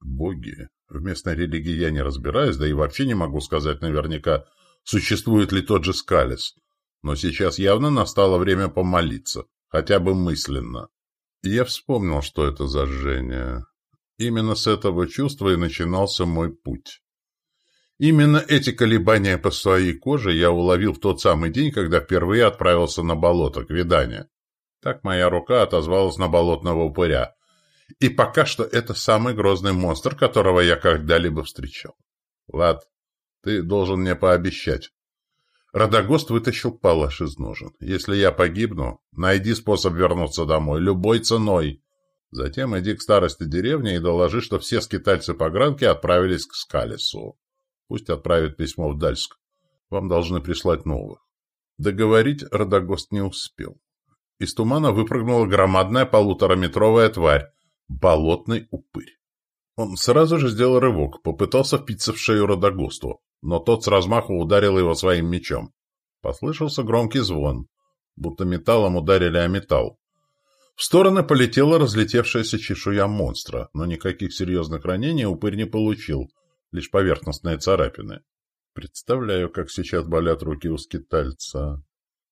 Боги. В местной религии я не разбираюсь, да и вообще не могу сказать наверняка, существует ли тот же Скалис. Но сейчас явно настало время помолиться, хотя бы мысленно. я вспомнил, что это за жжение. Именно с этого чувства и начинался мой путь. Именно эти колебания по своей коже я уловил в тот самый день, когда впервые отправился на болото к виданию. Так моя рука отозвалась на болотного упыря. И пока что это самый грозный монстр, которого я когда-либо встречал. Лад, ты должен мне пообещать. Радогост вытащил палаш из ножен. Если я погибну, найди способ вернуться домой, любой ценой. Затем иди к старости деревни и доложи, что все скитальцы-погранки отправились к Скалису. Пусть отправит письмо в Дальск. Вам должны прислать новых. Договорить Родогост не успел. Из тумана выпрыгнула громадная полутораметровая тварь. Болотный упырь. Он сразу же сделал рывок, попытался впиться в шею Родогосту, но тот с размаху ударил его своим мечом. Послышался громкий звон, будто металлом ударили о металл. В стороны полетела разлетевшаяся чешуя монстра, но никаких серьезных ранений упырь не получил — лишь поверхностные царапины. Представляю, как сейчас болят руки у скитальца.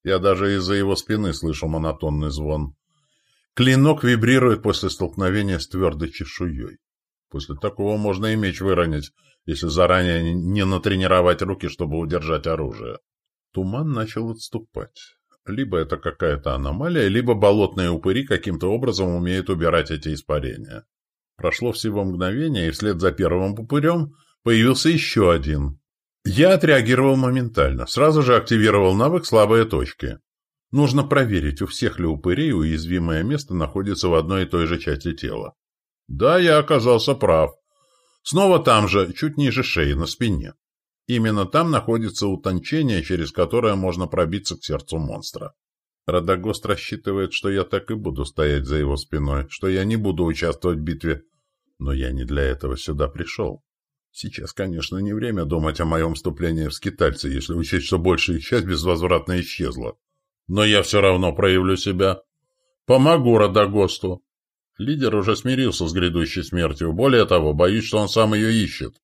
Я даже из-за его спины слышу монотонный звон. Клинок вибрирует после столкновения с твердой чешуей. После такого можно и меч выронить, если заранее не натренировать руки, чтобы удержать оружие. Туман начал отступать. Либо это какая-то аномалия, либо болотные упыри каким-то образом умеют убирать эти испарения. Прошло всего мгновение, и вслед за первым упырем появился еще один. Я отреагировал моментально, сразу же активировал навык «Слабые точки». Нужно проверить, у всех ли упырей уязвимое место находится в одной и той же части тела. Да, я оказался прав. Снова там же, чуть ниже шеи, на спине. Именно там находится утончение, через которое можно пробиться к сердцу монстра. Радагост рассчитывает, что я так и буду стоять за его спиной, что я не буду участвовать в битве. Но я не для этого сюда пришел. Сейчас, конечно, не время думать о моем вступлении в скитальцы, если учесть, что большая их часть безвозвратно исчезла. Но я все равно проявлю себя. Помогу Радагосту. Лидер уже смирился с грядущей смертью. Более того, боюсь, что он сам ее ищет.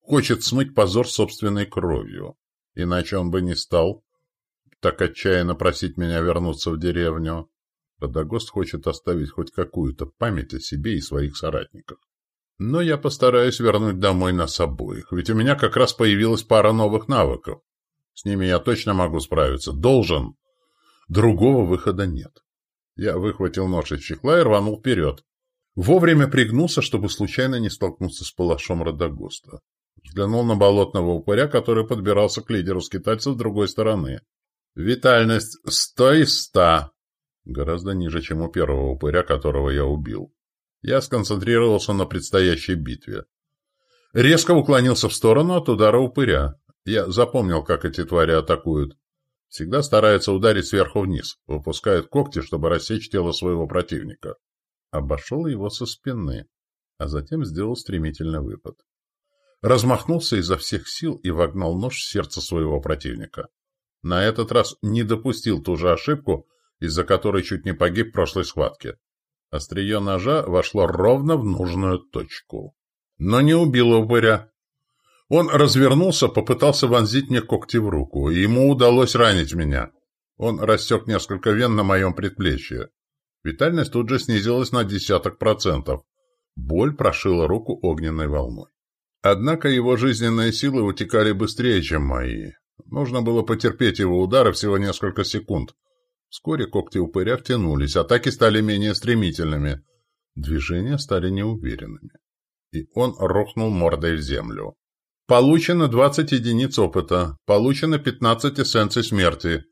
Хочет смыть позор собственной кровью. Иначе он бы не стал так отчаянно просить меня вернуться в деревню. Радагост хочет оставить хоть какую-то память о себе и своих соратниках. Но я постараюсь вернуть домой нас обоих, ведь у меня как раз появилась пара новых навыков. С ними я точно могу справиться. Должен. Другого выхода нет. Я выхватил нож из чехла и рванул вперед. Вовремя пригнулся, чтобы случайно не столкнуться с палашом Радагоста. Взглянул на болотного упыря, который подбирался к лидеру скитальцев с другой стороны. Витальность сто из ста. Гораздо ниже, чем у первого упыря, которого я убил. Я сконцентрировался на предстоящей битве. Резко уклонился в сторону от удара упыря. Я запомнил, как эти твари атакуют. Всегда стараются ударить сверху вниз, выпускают когти, чтобы рассечь тело своего противника. Обошел его со спины, а затем сделал стремительный выпад размахнулся изо всех сил и вогнал нож в сердце своего противника. На этот раз не допустил ту же ошибку, из-за которой чуть не погиб в прошлой схватке. Острие ножа вошло ровно в нужную точку. Но не убило упыря. Он развернулся, попытался вонзить мне когти в руку, и ему удалось ранить меня. Он рассек несколько вен на моем предплечье. Витальность тут же снизилась на десяток процентов. Боль прошила руку огненной волной. Однако его жизненные силы утекали быстрее, чем мои. Нужно было потерпеть его удары всего несколько секунд. Вскоре когти упыря втянулись, атаки стали менее стремительными. Движения стали неуверенными. И он рухнул мордой в землю. Получено 20 единиц опыта. Получено 15 эссенций смерти.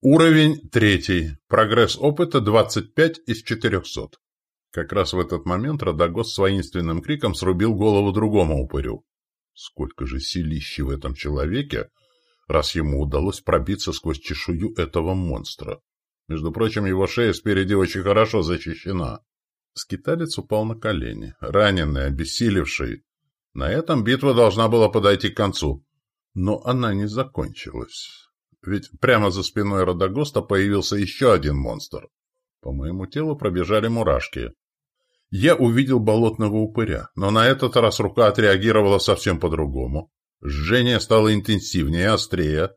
Уровень третий. Прогресс опыта 25 из 400. Как раз в этот момент Радагос с воинственным криком срубил голову другому упырю. Сколько же силищи в этом человеке, раз ему удалось пробиться сквозь чешую этого монстра. Между прочим, его шея спереди очень хорошо защищена. Скиталец упал на колени, раненый, обессилевший. На этом битва должна была подойти к концу. Но она не закончилась. Ведь прямо за спиной Радагоста появился еще один монстр. По моему телу пробежали мурашки. Я увидел болотного упыря, но на этот раз рука отреагировала совсем по-другому. Жжение стало интенсивнее острее.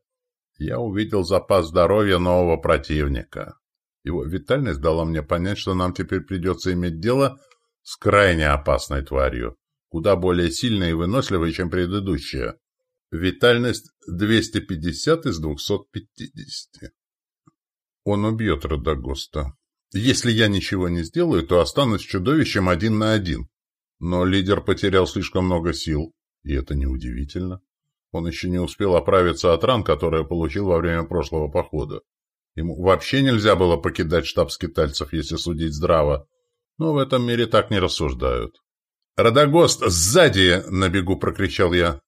Я увидел запас здоровья нового противника. Его витальность дала мне понять, что нам теперь придется иметь дело с крайне опасной тварью, куда более сильной и выносливой, чем предыдущая. Витальность 250 из 250. Он убьет Родогоста. Если я ничего не сделаю, то останусь чудовищем один на один. Но лидер потерял слишком много сил, и это неудивительно. Он еще не успел оправиться от ран, которые получил во время прошлого похода. Ему вообще нельзя было покидать штаб скитальцев, если судить здраво. Но в этом мире так не рассуждают. «Радагост, сзади!» — на бегу прокричал я.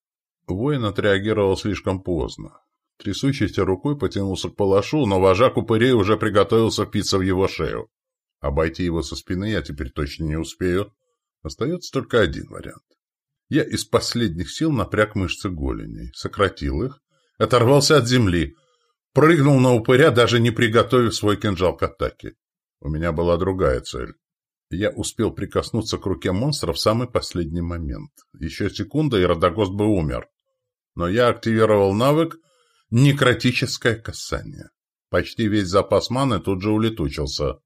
Воин отреагировал слишком поздно. Трясущейся рукой потянулся к палашу, но вожак упырей уже приготовился впиться в его шею. Обойти его со спины я теперь точно не успею. Остается только один вариант. Я из последних сил напряг мышцы голеней, сократил их, оторвался от земли, прыгнул на упыря, даже не приготовив свой кинжал к атаке. У меня была другая цель. Я успел прикоснуться к руке монстра в самый последний момент. Еще секунда, и Родогост бы умер. Но я активировал навык «Некротическое касание». Почти весь запас маны тут же улетучился.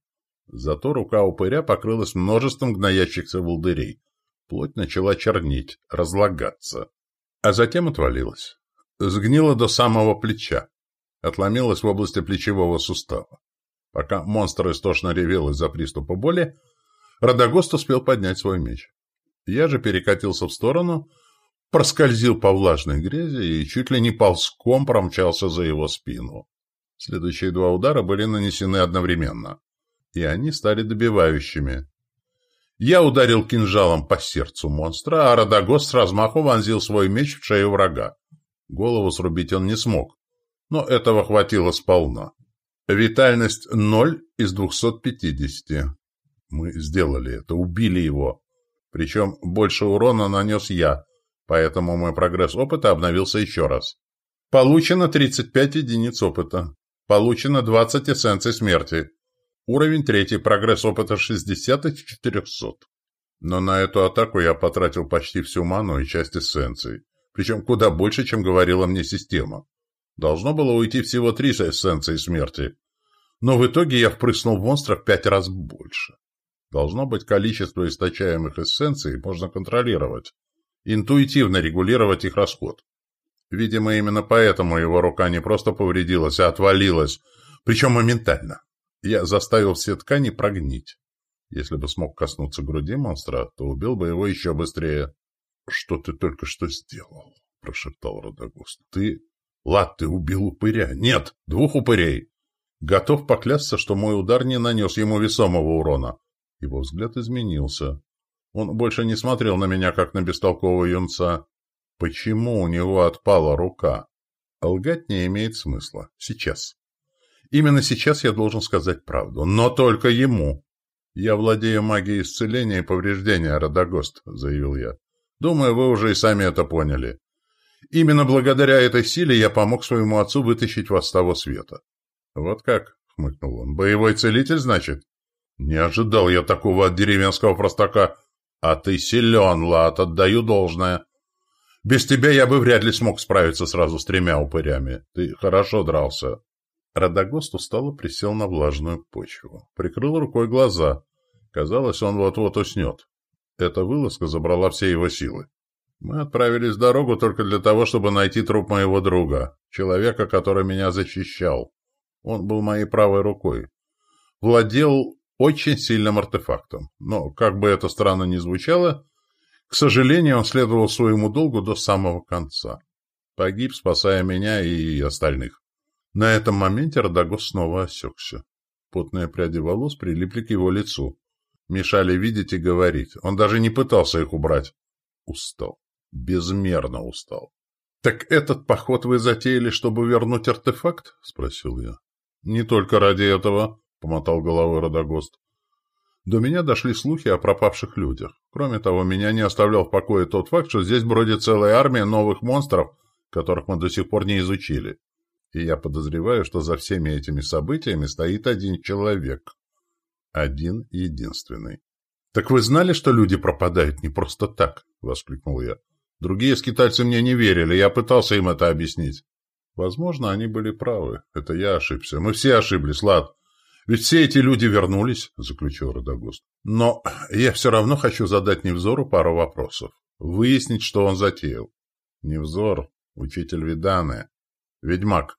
Зато рука упыря покрылась множеством гноящихся волдырей. Плоть начала чернить, разлагаться. А затем отвалилась. Сгнила до самого плеча. Отломилась в области плечевого сустава. Пока монстр истошно ревел из-за приступа боли, Радагост успел поднять свой меч. Я же перекатился в сторону, проскользил по влажной грязи и чуть ли не ползком промчался за его спину. Следующие два удара были нанесены одновременно, и они стали добивающими. Я ударил кинжалом по сердцу монстра, а Радагост с размаху вонзил свой меч в шею врага. Голову срубить он не смог, но этого хватило сполна. Витальность ноль из двухсот пятидесяти. Мы сделали это, убили его. Причем больше урона нанес я, поэтому мой прогресс опыта обновился еще раз. Получено 35 единиц опыта. Получено 20 эссенций смерти. Уровень третий, прогресс опыта 60 из 400. Но на эту атаку я потратил почти всю ману и часть эссенций. Причем куда больше, чем говорила мне система. Должно было уйти всего три эссенции смерти. Но в итоге я впрыснул в монстра в пять раз больше. Должно быть, количество источаемых эссенций можно контролировать. Интуитивно регулировать их расход. Видимо, именно поэтому его рука не просто повредилась, а отвалилась. Причем моментально. Я заставил все ткани прогнить. Если бы смог коснуться груди монстра, то убил бы его еще быстрее. — Что ты только что сделал? — прошептал Родогост. — Ты... Лад, ты убил упыря. Нет, двух упырей. Готов поклясться, что мой удар не нанес ему весомого урона. Его взгляд изменился. Он больше не смотрел на меня, как на бестолкового юнца. Почему у него отпала рука? Лгать не имеет смысла. Сейчас. Именно сейчас я должен сказать правду. Но только ему. «Я владею магией исцеления и повреждения, Радагост», — заявил я. Думаю, вы уже и сами это поняли. Именно благодаря этой силе я помог своему отцу вытащить вас с того света. — Вот как? — хмыкнул он. — Боевой целитель, значит? — Не ожидал я такого от деревенского простака. — А ты силен, Лад, отдаю должное. Без тебя я бы вряд ли смог справиться сразу с тремя упырями. Ты хорошо дрался. Радагост устало присел на влажную почву. Прикрыл рукой глаза. Казалось, он вот-вот уснет. Эта вылазка забрала все его силы. Мы отправились в дорогу только для того, чтобы найти труп моего друга, человека, который меня защищал. Он был моей правой рукой. Владел очень сильным артефактом. Но, как бы это странно ни звучало, к сожалению, он следовал своему долгу до самого конца. Погиб, спасая меня и остальных. На этом моменте Родогос снова осекся. Потные пряди волос прилипли к его лицу. Мешали видеть и говорить. Он даже не пытался их убрать. Устал. Безмерно устал. «Так этот поход вы затеяли, чтобы вернуть артефакт?» — спросил я. «Не только ради этого», — помотал головой Родогост. До меня дошли слухи о пропавших людях. Кроме того, меня не оставлял в покое тот факт, что здесь бродит целая армия новых монстров, которых мы до сих пор не изучили. И я подозреваю, что за всеми этими событиями стоит один человек. Один единственный. «Так вы знали, что люди пропадают не просто так?» — воскликнул я. «Другие скитальцы мне не верили, я пытался им это объяснить». Возможно, они были правы. Это я ошибся. Мы все ошиблись, Лад. Ведь все эти люди вернулись, — заключил Родогост. Но я все равно хочу задать Невзору пару вопросов. Выяснить, что он затеял. Невзор — учитель Виданы. Ведьмак.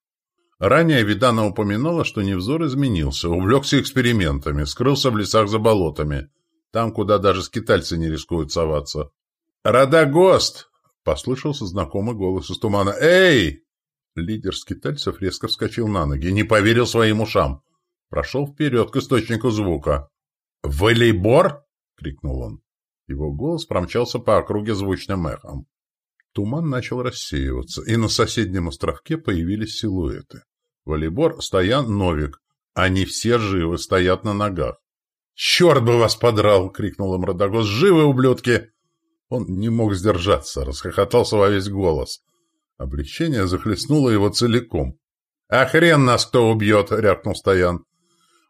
Ранее Видана упоминала, что Невзор изменился, увлекся экспериментами, скрылся в лесах за болотами, там, куда даже скитальцы не рискуют соваться. «Радагост!» — послышался знакомый голос из тумана. «Эй!» Лидер скитальцев резко вскочил на ноги, не поверил своим ушам. Прошел вперед к источнику звука. «Волейбор?» — крикнул он. Его голос промчался по округе звучным эхом. Туман начал рассеиваться, и на соседнем островке появились силуэты. Волейбор, Стоян, Новик. Они все живы, стоят на ногах. «Черт бы вас подрал!» — крикнул им Родогос. «Живы, ублюдки!» Он не мог сдержаться, расхохотался во весь голос. Облегчение захлестнуло его целиком. «А хрен нас кто убьет!» — рявкнул Стоян.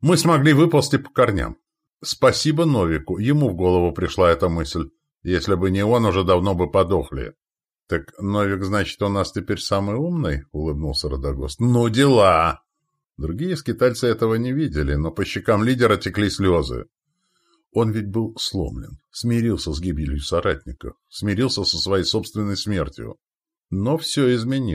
«Мы смогли выползти по корням. Спасибо Новику, ему в голову пришла эта мысль. Если бы не он, уже давно бы подохли. — Так Новик, значит, у нас теперь самый умный? — улыбнулся Родогост. — Ну, дела! Другие скитальцы этого не видели, но по щекам лидера текли слезы. Он ведь был сломлен, смирился с гибелью соратников, смирился со своей собственной смертью. Но все изменилось.